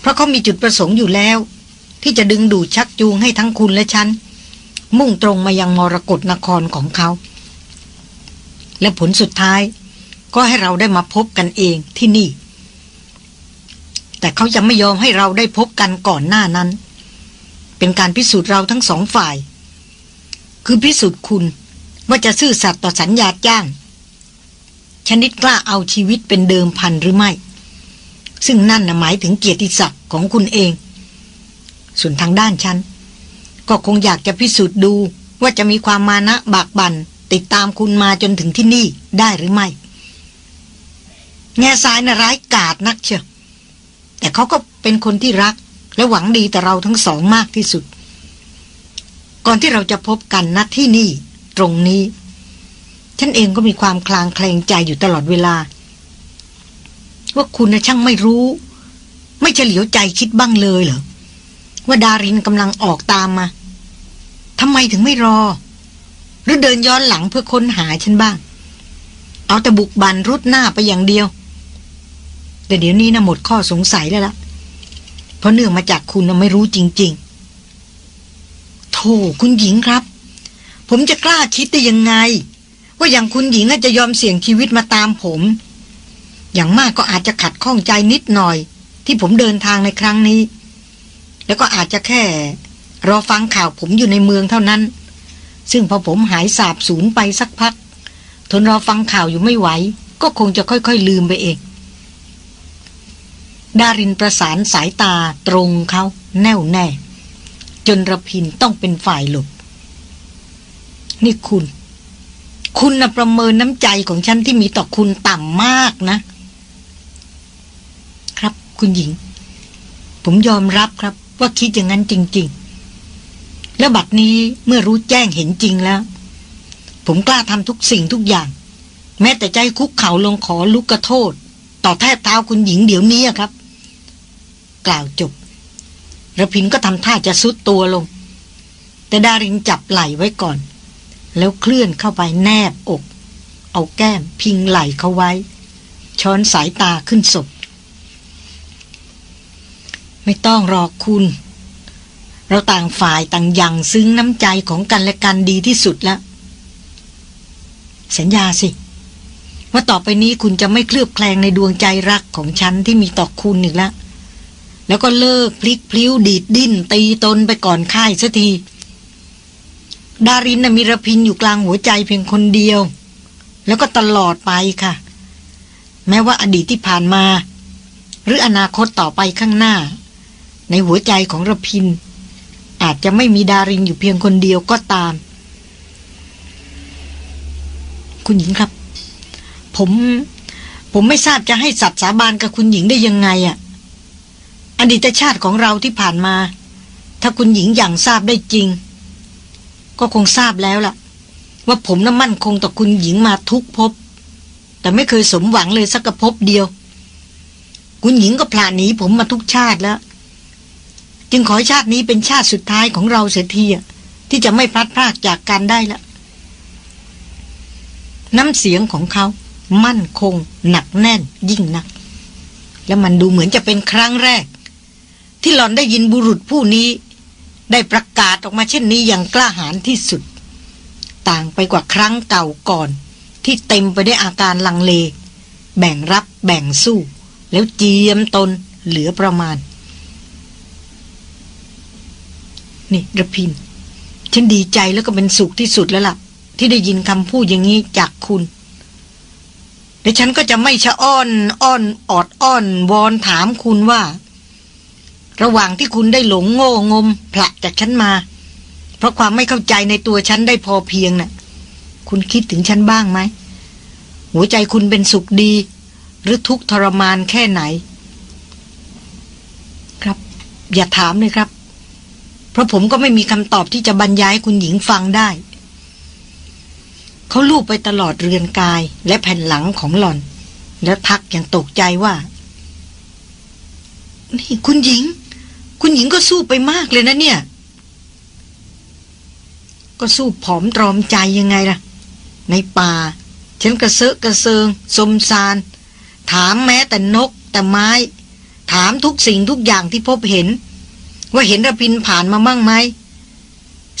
เพราะเขามีจุดประสงค์อยู่แล้ว ที่จะดึงดูดชักจูงให้ทั้งคุณและฉัน มุ่งตรงมายังมรกรนครของเขา และผลสุดท้าย ก็ให้เราได้มาพบกันเองที่นี่ แต่เขาจะไม่ยอมให้เราได้พบกันก่อนหน้านั้น เป็นการพิสูจน์เราทั้งสองฝ่าย คือพิสูจน์คุณว่าจะซื่อสัตย์ต่อสัญญาจ้าง ชนิดกล้าเอาชีวิตเป็นเดิมพันหรือไม่ ซึ่งนั่นหมายถึงเกียรติศักดิ์ของคุณเอง ส่วนทางด้านฉัน ก็คงอยากจะพิสูจน์ดูว่าจะมีความมานะบากบัน่นติดตามคุณมาจนถึงที่นี่ได้หรือไม่ แง่สายนะ่ะร้ายกาจนักเชียวแต่เขาก็เป็นคนที่รักและหวังดีแต่เราทั้งสองมากที่สุด ก่อนที่เราจะพบกันณที่นี่ ตรงนี้ ฉันเองก็มีความคลางแคลงใจอยู่ตลอดเวลา ว่าคุณนะช่างไม่รู้ ไม่เฉลียวใจคิดบ้างเลยเหรอ ว่าดารินกำลังออกตามมาทำไมถึงไม่รอ หรือเดินย้อนหลังเพื่อค้นหาฉันบ้าง เอาแต่บุกบันรุดหน้าไปอย่างเดียว แต่เดี๋ยวนี้นะหมดข้อสงสัยแล้วละเพราะเนื่องมาจากคุณนะไม่รู้จริง ๆโธ่คุณหญิงครับ ผมจะกล้าคิดได้ยังไง ว่าอย่างคุณหญิงน่าจะยอมเสี่ยงชีวิตมาตามผม อย่างมากก็อาจจะขัดข้องใจนิดหน่อย ที่ผมเดินทางในครั้งนี้ แล้วก็อาจจะแค่ รอฟังข่าวผมอยู่ในเมืองเท่านั้น ซึ่งพอผมหายสาบสูญไปสักพัก ทนรอฟังข่าวอยู่ไม่ไหว ก็คงจะค่อยๆลืมไปเองดารินประสานสายตาตรงเขาแน่วแน่ จนระพินต้องเป็นฝ่ายหลบนี่คุณ คุณนะประเมินน้ำใจของฉันที่มีต่อคุณต่ำมากนะ ครับคุณหญิง ผมยอมรับครับ ว่าคิดอย่างนั้นจริง ๆ และบัดนี้เมื่อรู้แจ้งเห็นจริงแล้ว ผมกล้าทำทุกสิ่งทุกอย่าง แม้แต่ใจคุกเข่าลงขอลุกกระโทษ ต่อแทบเท้าคุณหญิงเดี๋ยวนี้ครับ กล่าวจบระพินก็ทำท่าจะซุดตัวลง แต่ดารินจับไหล่ไว้ก่อน แล้วเคลื่อนเข้าไปแนบอก เอาแก้มพิงไหล่เขาไว้ ช้อนสายตาขึ้นศพ ไม่ต้องรอคุณ เราต่างฝ่ายต่างยังซึ้งน้ำใจของกันและกันดีที่สุดแล้ว สัญญาสิ ว่าต่อไปนี้คุณจะไม่เคลือบแคลงในดวงใจรักของฉันที่มีต่อคุณอีกแล้วแล้วก็เลิกพลิกพลิ้วดีดดิ้นตีตนไปก่อนค่ายสักที ดารินนะมีระพินอยู่กลางหัวใจเพียงคนเดียว แล้วก็ตลอดไปค่ะ แม้ว่าอดีตที่ผ่านมา หรืออนาคตต่อไปข้างหน้า ในหัวใจของระพิน อาจจะไม่มีดารินอยู่เพียงคนเดียวก็ตาม คุณหญิงครับ ผมผมไม่ทราบจะให้สัตว์สาบานกับคุณหญิงได้ยังไงอะ่ะ อดีตชาติของเราที่ผ่านมา ถ้าคุณหญิงอย่างทราบได้จริง ก็คงทราบแล้วล่ะ ว่าผมน่ะมั่นคงต่อคุณหญิงมาทุกภพแต่ไม่เคยสมหวังเลยสักภพเดียว คุณหญิงก็พลาหนีผมมาทุกชาติแล้ว จึงขอชาตินี้เป็นชาติสุดท้ายของเราเสียทีที่จะไม่พลัดพรากจากกันได้ละน้ำเสียงของเขามั่นคง หนักแน่นยิ่งนัก และมันดูเหมือนจะเป็นครั้งแรก ที่หลอนได้ยินบุรุษผู้นี้ ได้ประกาศออกมาเช่นนี้อย่างกล้าหาญที่สุด ต่างไปกว่าครั้งเก่าก่อน ที่เต็มไปได้วยอาการลังเล แบ่งรับแบ่งสู้ แล้วเจียมตนเหลือประมาณ นี่ระพิน ฉันดีใจแล้วก็เป็นสุขที่สุดแล้วล่ะ ที่ได้ยินคำพูดอย่างนี้จากคุณแต่ฉันก็จะไม่ชะอ้อน อ้อน ออดอ้อน วอนถามคุณว่า ระหว่างที่คุณได้หลงโง่งมผละจากฉันมา เพราะความไม่เข้าใจในตัวฉันได้พอเพียงน่ะ คุณคิดถึงฉันบ้างไหม หัวใจคุณเป็นสุขดี หรือทุกข์ทรมานแค่ไหน ครับ อย่าถามเลยครับ เพราะผมก็ไม่มีคำตอบที่จะบรรยายให้คุณหญิงฟังได้เขาลูบไปตลอดเรือนกายและแผ่นหลังของหล่อน แล้วทักอย่างตกใจว่า นี่คุณหญิง คุณหญิงก็สู้ไปมากเลยนะเนี่ย ก็สู้ผอมตรอมใจยังไงล่ะ ในป่า ฉันกระเซาะกระเซิงสมซานถามแม้แต่นกแต่ไม้ ถามทุกสิ่งทุกอย่างที่พบเห็น ว่าเห็นระพินผ่านมามั่งไหม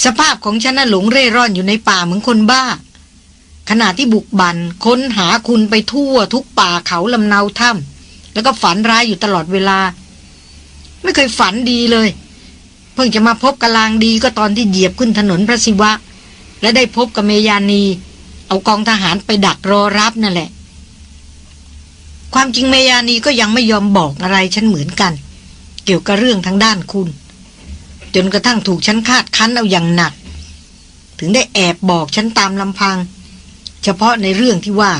สภาพของฉันน่ะหลงเร่ร่อนอยู่ในป่าเหมือนคนบ้า ขณะที่บุกบันค้นหาคุณไปทั่วทุกป่าเขาลำเนาถ้ำแล้วก็ฝันร้ายอยู่ตลอดเวลา ไม่เคยฝันดีเลย เพิ่งจะมาพบกลางดีก็ตอนที่เหยียบขึ้นถนนพระศิวะ และได้พบกับเมยานี เอากองทหารไปดักรอรับนั่นแหละ ความจริงเมยานีก็ยังไม่ยอมบอกอะไรฉันเหมือนกัน เกี่ยวกับเรื่องทางด้านคุณ จนกระทั่งถูกฉันคาดคั้นเอาอย่างหนัก ถึงได้แอบบอกฉันตามลำพัง เฉพาะในเรื่องที่ว่า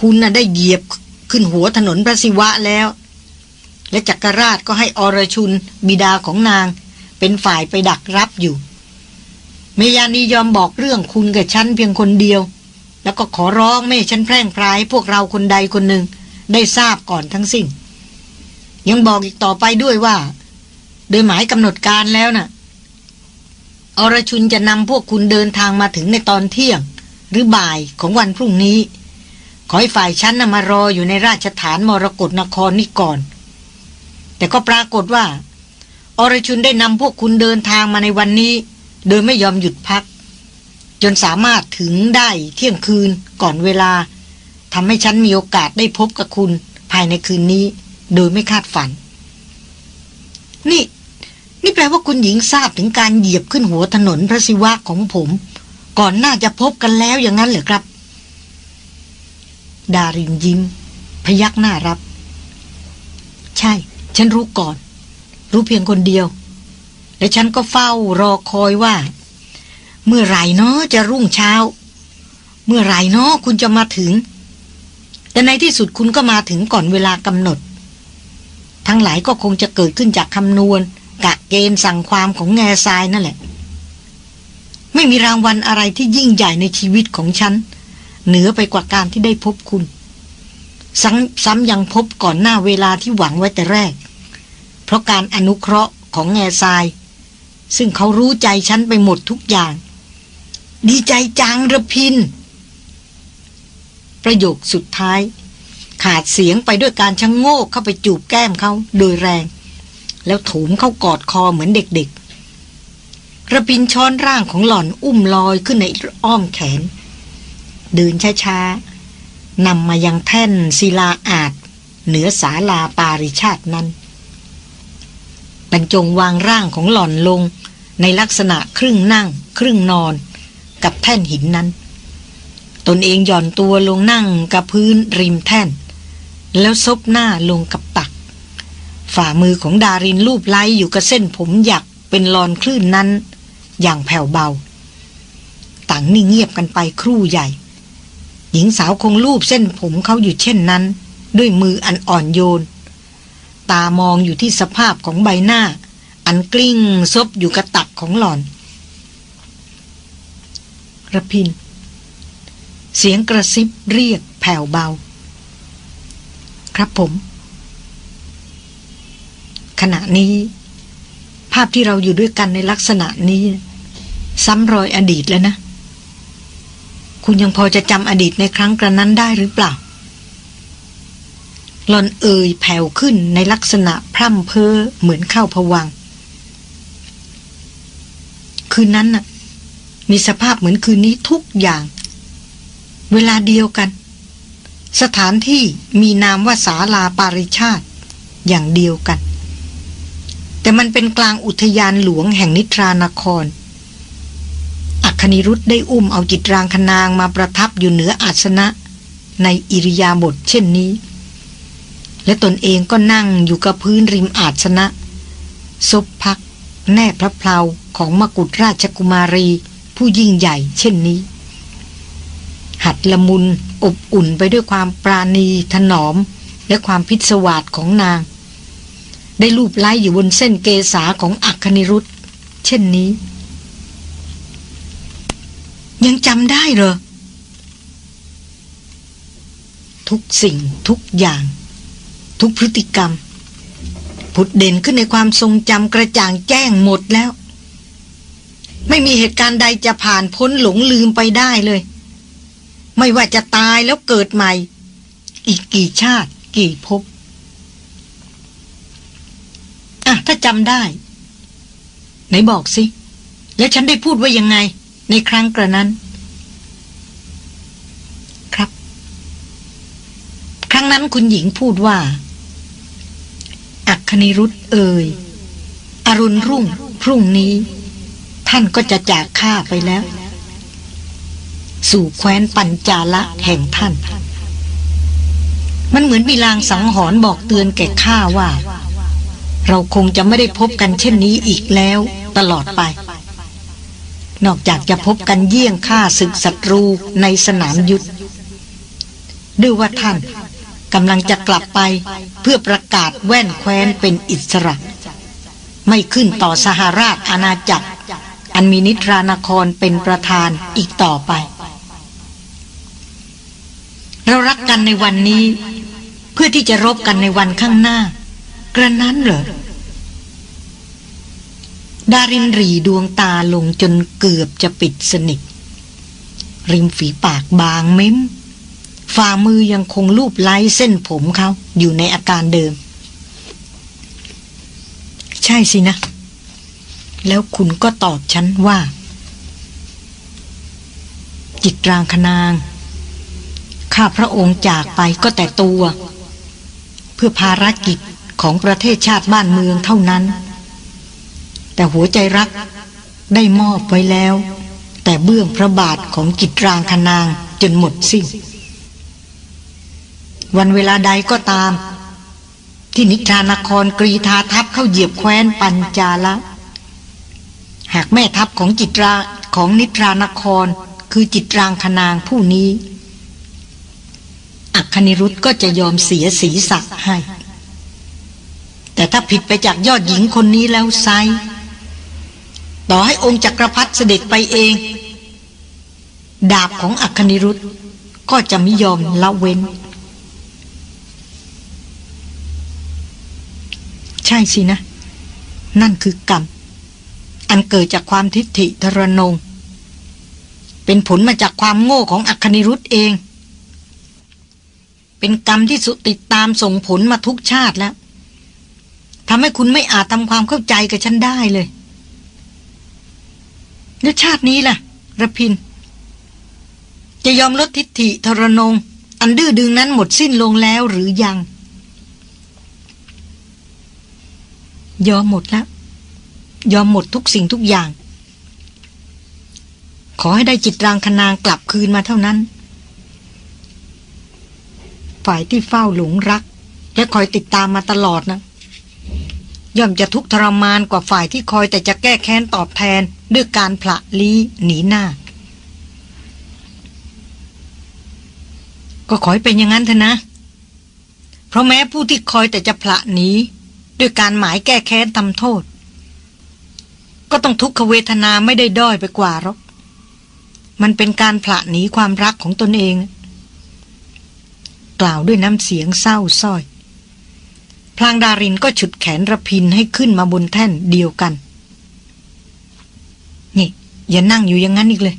คุณน่ะได้เหยียบขึ้นหัวถนนพระศิวะแล้ว และจักรราชก็ให้อรชุน บิดาของนาง เป็นฝ่ายไปดักรับอยู่ เมยานียอมบอกเรื่องคุณกับฉันเพียงคนเดียว แล้วก็ขอร้องไม่ให้ฉันแพร่งพรายพวกเราคนใดคนหนึ่งได้ทราบก่อนทั้งสิ้นยังบอกอีกต่อไปด้วยว่า โดยหมายกำหนดการแล้วนะ่ะอรชุนจะนำพวกคุณเดินทางมาถึงในตอนเที่ยง หรือบ่ายของวันพรุ่งนี้ ขอให้ฝ่ายฉันนำมารออยู่ในราชฐานมรกรนครนี่ก่อน แต่ก็ปรากฏว่า อรชุนได้นำพวกคุณเดินทางมาในวันนี้ โดยไม่ยอมหยุดพัก จนสามารถถึงได้เที่ยงคืนก่อนเวลาทำให้ฉันมีโอกาสได้พบกับคุณภายในคืนนี้ โดยไม่คาดฝัน นี่ นี่แปลว่าคุณหญิงทราบถึงการเหยียบขึ้นหัวถนนพระศิวะของผม ก่อนหน้าจะพบกันแล้วอย่างนั้นเหรอครับ ดารินยิ้ม พยักหน้ารับ ใช่ ฉันรู้ก่อน รู้เพียงคนเดียว และฉันก็เฝ้ารอคอยว่า เมื่อไรเนาะจะรุ่งเช้า เมื่อไรเนาะคุณจะมาถึง แต่ในที่สุดคุณก็มาถึงก่อนเวลากำหนด ทั้งหลายก็คงจะเกิดขึ้นจากคำนวณ กะเกณฑ์สั่งความของแง่ทรายนั่นแหละ ไม่มีรางวัลอะไรที่ยิ่งใหญ่ในชีวิตของฉัน เหนือไปกว่าการที่ได้พบคุณ ซ้ำซ้ำยังพบก่อนหน้าเวลาที่หวังไว้แต่แรก เพราะการอนุเคราะห์ของแง่ทราย ซึ่งเขารู้ใจฉันไปหมดทุกอย่าง ดีใจจังระพิน ประโยคสุดท้าย ขาดเสียงไปด้วยการชะงโงกเข้าไปจูบแก้มเขาโดยแรง แล้วถมเข้ากอดคอเหมือนเด็กๆระพินช้อนร่างของหล่อนอุ้มลอยขึ้นในอ้อมแขน เดินช้าๆ นำมายังแท่นศิลาอาจเหนือศาลาปาริชาตินั้นบรรจงวางร่างของหล่อนลง ในลักษณะครึ่งนั่ง ครึ่งนอน กับแท่นหินนั้น ตนเองหย่อนตัวลงนั่งกับพื้นริมแท่น แล้วซบหน้าลงกับตัก ฝ่ามือของดารินลูบไล้อยู่กับเส้นผมหยักเป็นลอนคลื่นนั้น อย่างแผ่วเบา ต่างนิ่งเงียบกันไปครู่ใหญ่ หญิงสาวคงลูบเส้นผมเขาอยู่เช่นนั้น ด้วยมืออันอ่อนโยน ตามองอยู่ที่สภาพของใบหน้า อันกลิ้งซบอยู่กับตักของหล่อนระพิน เสียงกระซิบเรียกแผ่วเบา ครับผม ขณะนี้ ภาพที่เราอยู่ด้วยกันในลักษณะนี้ ซ้ำรอยอดีตแล้วนะ คุณยังพอจะจำอดีตในครั้งกระนั้นได้หรือเปล่าหลอนเอ่ยแผ่วขึ้นในลักษณะพร่ำเพ้อเหมือนเข้าผวัง คืนนั้นน่ะ มีสภาพเหมือนคืนนี้ทุกอย่าง เวลาเดียวกัน สถานที่มีนามว่าศาลาปาริชาติ อย่างเดียวกัน แต่มันเป็นกลางอุทยานหลวงแห่งนิทรานคร อัคนิรุธได้อุ้มเอาจิตรางคนางมาประทับอยู่เหนืออาสนะ ในอิริยาบถเช่นนี้ และตนเองก็นั่งอยู่กับพื้นริมอาสนะซบพัก แน่พระเพลาของมกุฎราชกุมารี ผู้ยิ่งใหญ่เช่นนี้ หัดละมุนอบอุ่นไปด้วยความปราณีถนอม และความพิศวาสของนาง ได้รูปไล้อยู่บนเส้นเกษาของอัคนิรุธเช่นนี้ ยังจำได้เหรอ ทุกสิ่งทุกอย่าง ทุกพฤติกรรม ผุดเด่นขึ้นในความทรงจำกระจ่างแจ้งหมดแล้ว ไม่มีเหตุการณ์ใดจะผ่านพ้นหลงลืมไปได้เลย ไม่ว่าจะตายแล้วเกิดใหม่ อีกกี่ชาติ กี่ภพอะถ้าจำได้ ไหนบอกสิ แล้วฉันได้พูดว่ายังไง ในครั้งกระนั้น ครับ ครั้งนั้นคุณหญิงพูดว่า อัคนิรุธเอ่ยอรุณรุ่งพรุ่งนี้ ท่านก็จะจากข้าไปแล้ว สู่แคว้นปัญจาละแห่งท่าน มันเหมือนมีลางสังหรณ์บอกเตือนแก่ข้าว่า เราคงจะไม่ได้พบกันเช่นนี้อีกแล้วตลอดไป นอกจากจะพบกันเยี่ยงฆ่าศึกศัตรูในสนามยุทธด้วยว่าท่านกำลังจะกลับไปเพื่อประกาศแว่นแคว้นเป็นอิสระ ไม่ขึ้นต่อสหราชอาณาจักร อันมีนิทรานครเป็นประธานอีกต่อไป เรารักกันในวันนี้ เพื่อที่จะรบกันในวันข้างหน้า กระนั้นเหรอ ดารินรีดวงตาลงจนเกือบจะปิดสนิท ริมฝีปากบางเม้ม ฝ่ามือยังคงลูบไล้เส้นผมเขาอยู่ในอาการเดิม ใช่สินะ แล้วคุณก็ตอบฉันว่า จิตรางคนาง ข้าพระองค์จากไปก็แต่ตัว เพื่อภารกิจของประเทศชาติบ้านเมืองเท่านั้น แต่หัวใจรักได้มอบไว้แล้ว แต่เบื้องพระบาทของจิตรางคนางจนหมดสิ้น วันเวลาใดก็ตาม ที่นิทรานครกรีธาทัพเข้าเหยียบแคว้นปัญจาละ หากแม่ทัพของจิตราของนิทรานครคือจิตรางคนางผู้นี้ อัคนิรุธก็จะยอมเสียสีสักให้ แต่ถ้าผิดไปจากยอดหญิงคนนี้แล้วไซ ต่อให้องค์จักรพรรดิเสด็จไปเอง ดาบของอัคนิรุธก็จะไม่ยอมละเว้น ใช่สินะ นั่นคือกรรม อันเกิดจากความทิฏฐิทรนง เป็นผลมาจากความโง่ของอัคนิรุธเอง เป็นกรรมที่สุติดตามส่งผลมาทุกชาติแล้วทำให้คุณไม่อาจทำความเข้าใจกับฉันได้เลย แล้วชาตินี้ล่ะระพิน จะยอมลดทิฐิทรนง อันดื้อดึงนั้นหมดสิ้นลงแล้วหรือยัง ยอมหมดแล้ว ยอมหมดทุกสิ่งทุกอย่าง ขอให้ได้จิตรางคนางกลับคืนมาเท่านั้น ฝ่ายที่เฝ้าหลงรัก และคอยติดตามมาตลอดนะย่อมจะทุกข์ทรมานกว่าฝ่ายที่คอยแต่จะแก้แค้นตอบแทน ด้วยการผละลี้หนีหน้า ก็ขอให้เป็นอย่างนั้นเถอะนะ เพราะแม้ผู้ที่คอยแต่จะผละหนีด้วยการหมายแก้แค้นทำโทษ ก็ต้องทุกขเวทนาไม่ได้ด้อยไปกว่าหรอกมันเป็นการผละหนีความรักของตนเอง กล่าวด้วยน้ำเสียงเศร้าส้อย พลางดารินก็ฉุดแขนระพินให้ขึ้นมาบนแท่นเดียวกัน อย่านั่งอยู่อย่างนั้นอีกเลย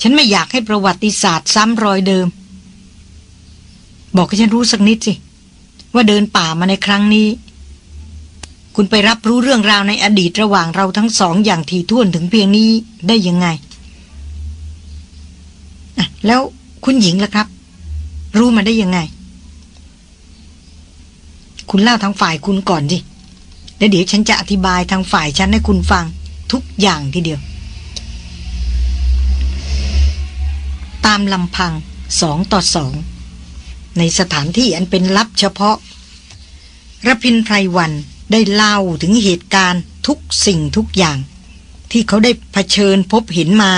ฉันไม่อยากให้ประวัติศาสตร์ซ้ำรอยเดิม บอกให้ฉันรู้สักนิดสิ ว่าเดินป่ามาในครั้งนี้ คุณไปรับรู้เรื่องราวในอดีตระหว่างเราทั้งสองอย่างทีท่วนถึงเพียงนี้ได้ยังไงแล้วคุณหญิงล่ะครับ รู้มาได้ยังไง คุณเล่าทางฝ่ายคุณก่อนสิแล้วเดี๋ยวฉันจะอธิบายทางฝ่ายฉันให้คุณฟังทุกอย่างทีเดียว ตามลำพังสองต่อสองในสถานที่อันเป็นลับเฉพาะระพินไพรวันได้เล่าถึงเหตุการณ์ทุกสิ่งทุกอย่าง ที่เขาได้เผชิญพบเห็นมา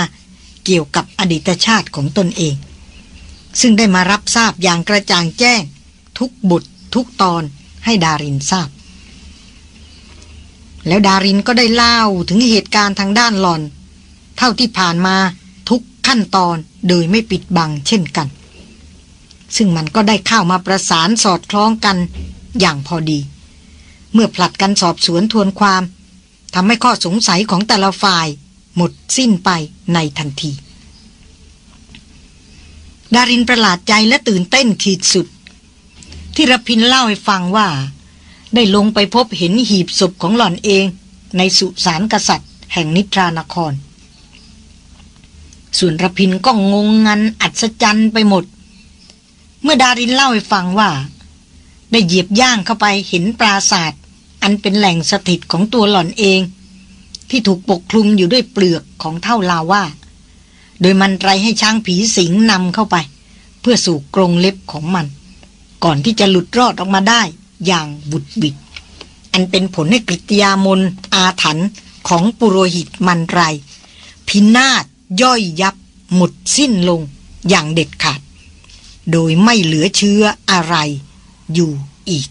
เกี่ยวกับอดีตชาติของตนเอง ซึ่งได้มารับทราบอย่างกระจ่างแจ้ง ทุกบุตรทุกตอนให้ดารินทราบ แล้วดารินก็ได้เล่าถึงเหตุการณ์ทางด้านหลอน เท่าที่ผ่านมาทุกขั้นตอน โดยไม่ปิดบังเช่นกัน ซึ่งมันก็ได้เข้ามาประสานสอดคล้องกันอย่างพอดี เมื่อผลัดกันสอบสวนทวนความทำให้ข้อสงสัยของแต่ละฝ่ายหมดสิ้นไปในทันที ดารินประหลาดใจและตื่นเต้นขีดสุด ที่รพินเล่าให้ฟังว่า ได้ลงไปพบเห็นหีบศพของหล่อนเอง ในสุสานกษัตริย์ แห่งนิทรานคร ส่วนรพินก็งงงันอัศจรรย์ไปหมด เมื่อดารินเล่าให้ฟังว่า ได้เหยียบย่างเข้าไปเห็นปราศาสตร์อันเป็นแหล่งสถิตของตัวหล่อนเอง ที่ถูกปกคลุมอยู่ด้วยเปลือกของเท่าลาว่า โดยมันไรให้ช้างผีสิงนำเข้าไป เพื่อสู่กรงเล็บของมัน ก่อนที่จะหลุดรอดออกมาได้อย่างบุดบิด อันเป็นผลให้กริยามนอาถรรพ์ของปุโรหิตมันไร พินาศ ย่อยยับหมดสิ้นลงอย่างเด็ดขาด โดยไม่เหลือเชื้ออะไรอยู่อีก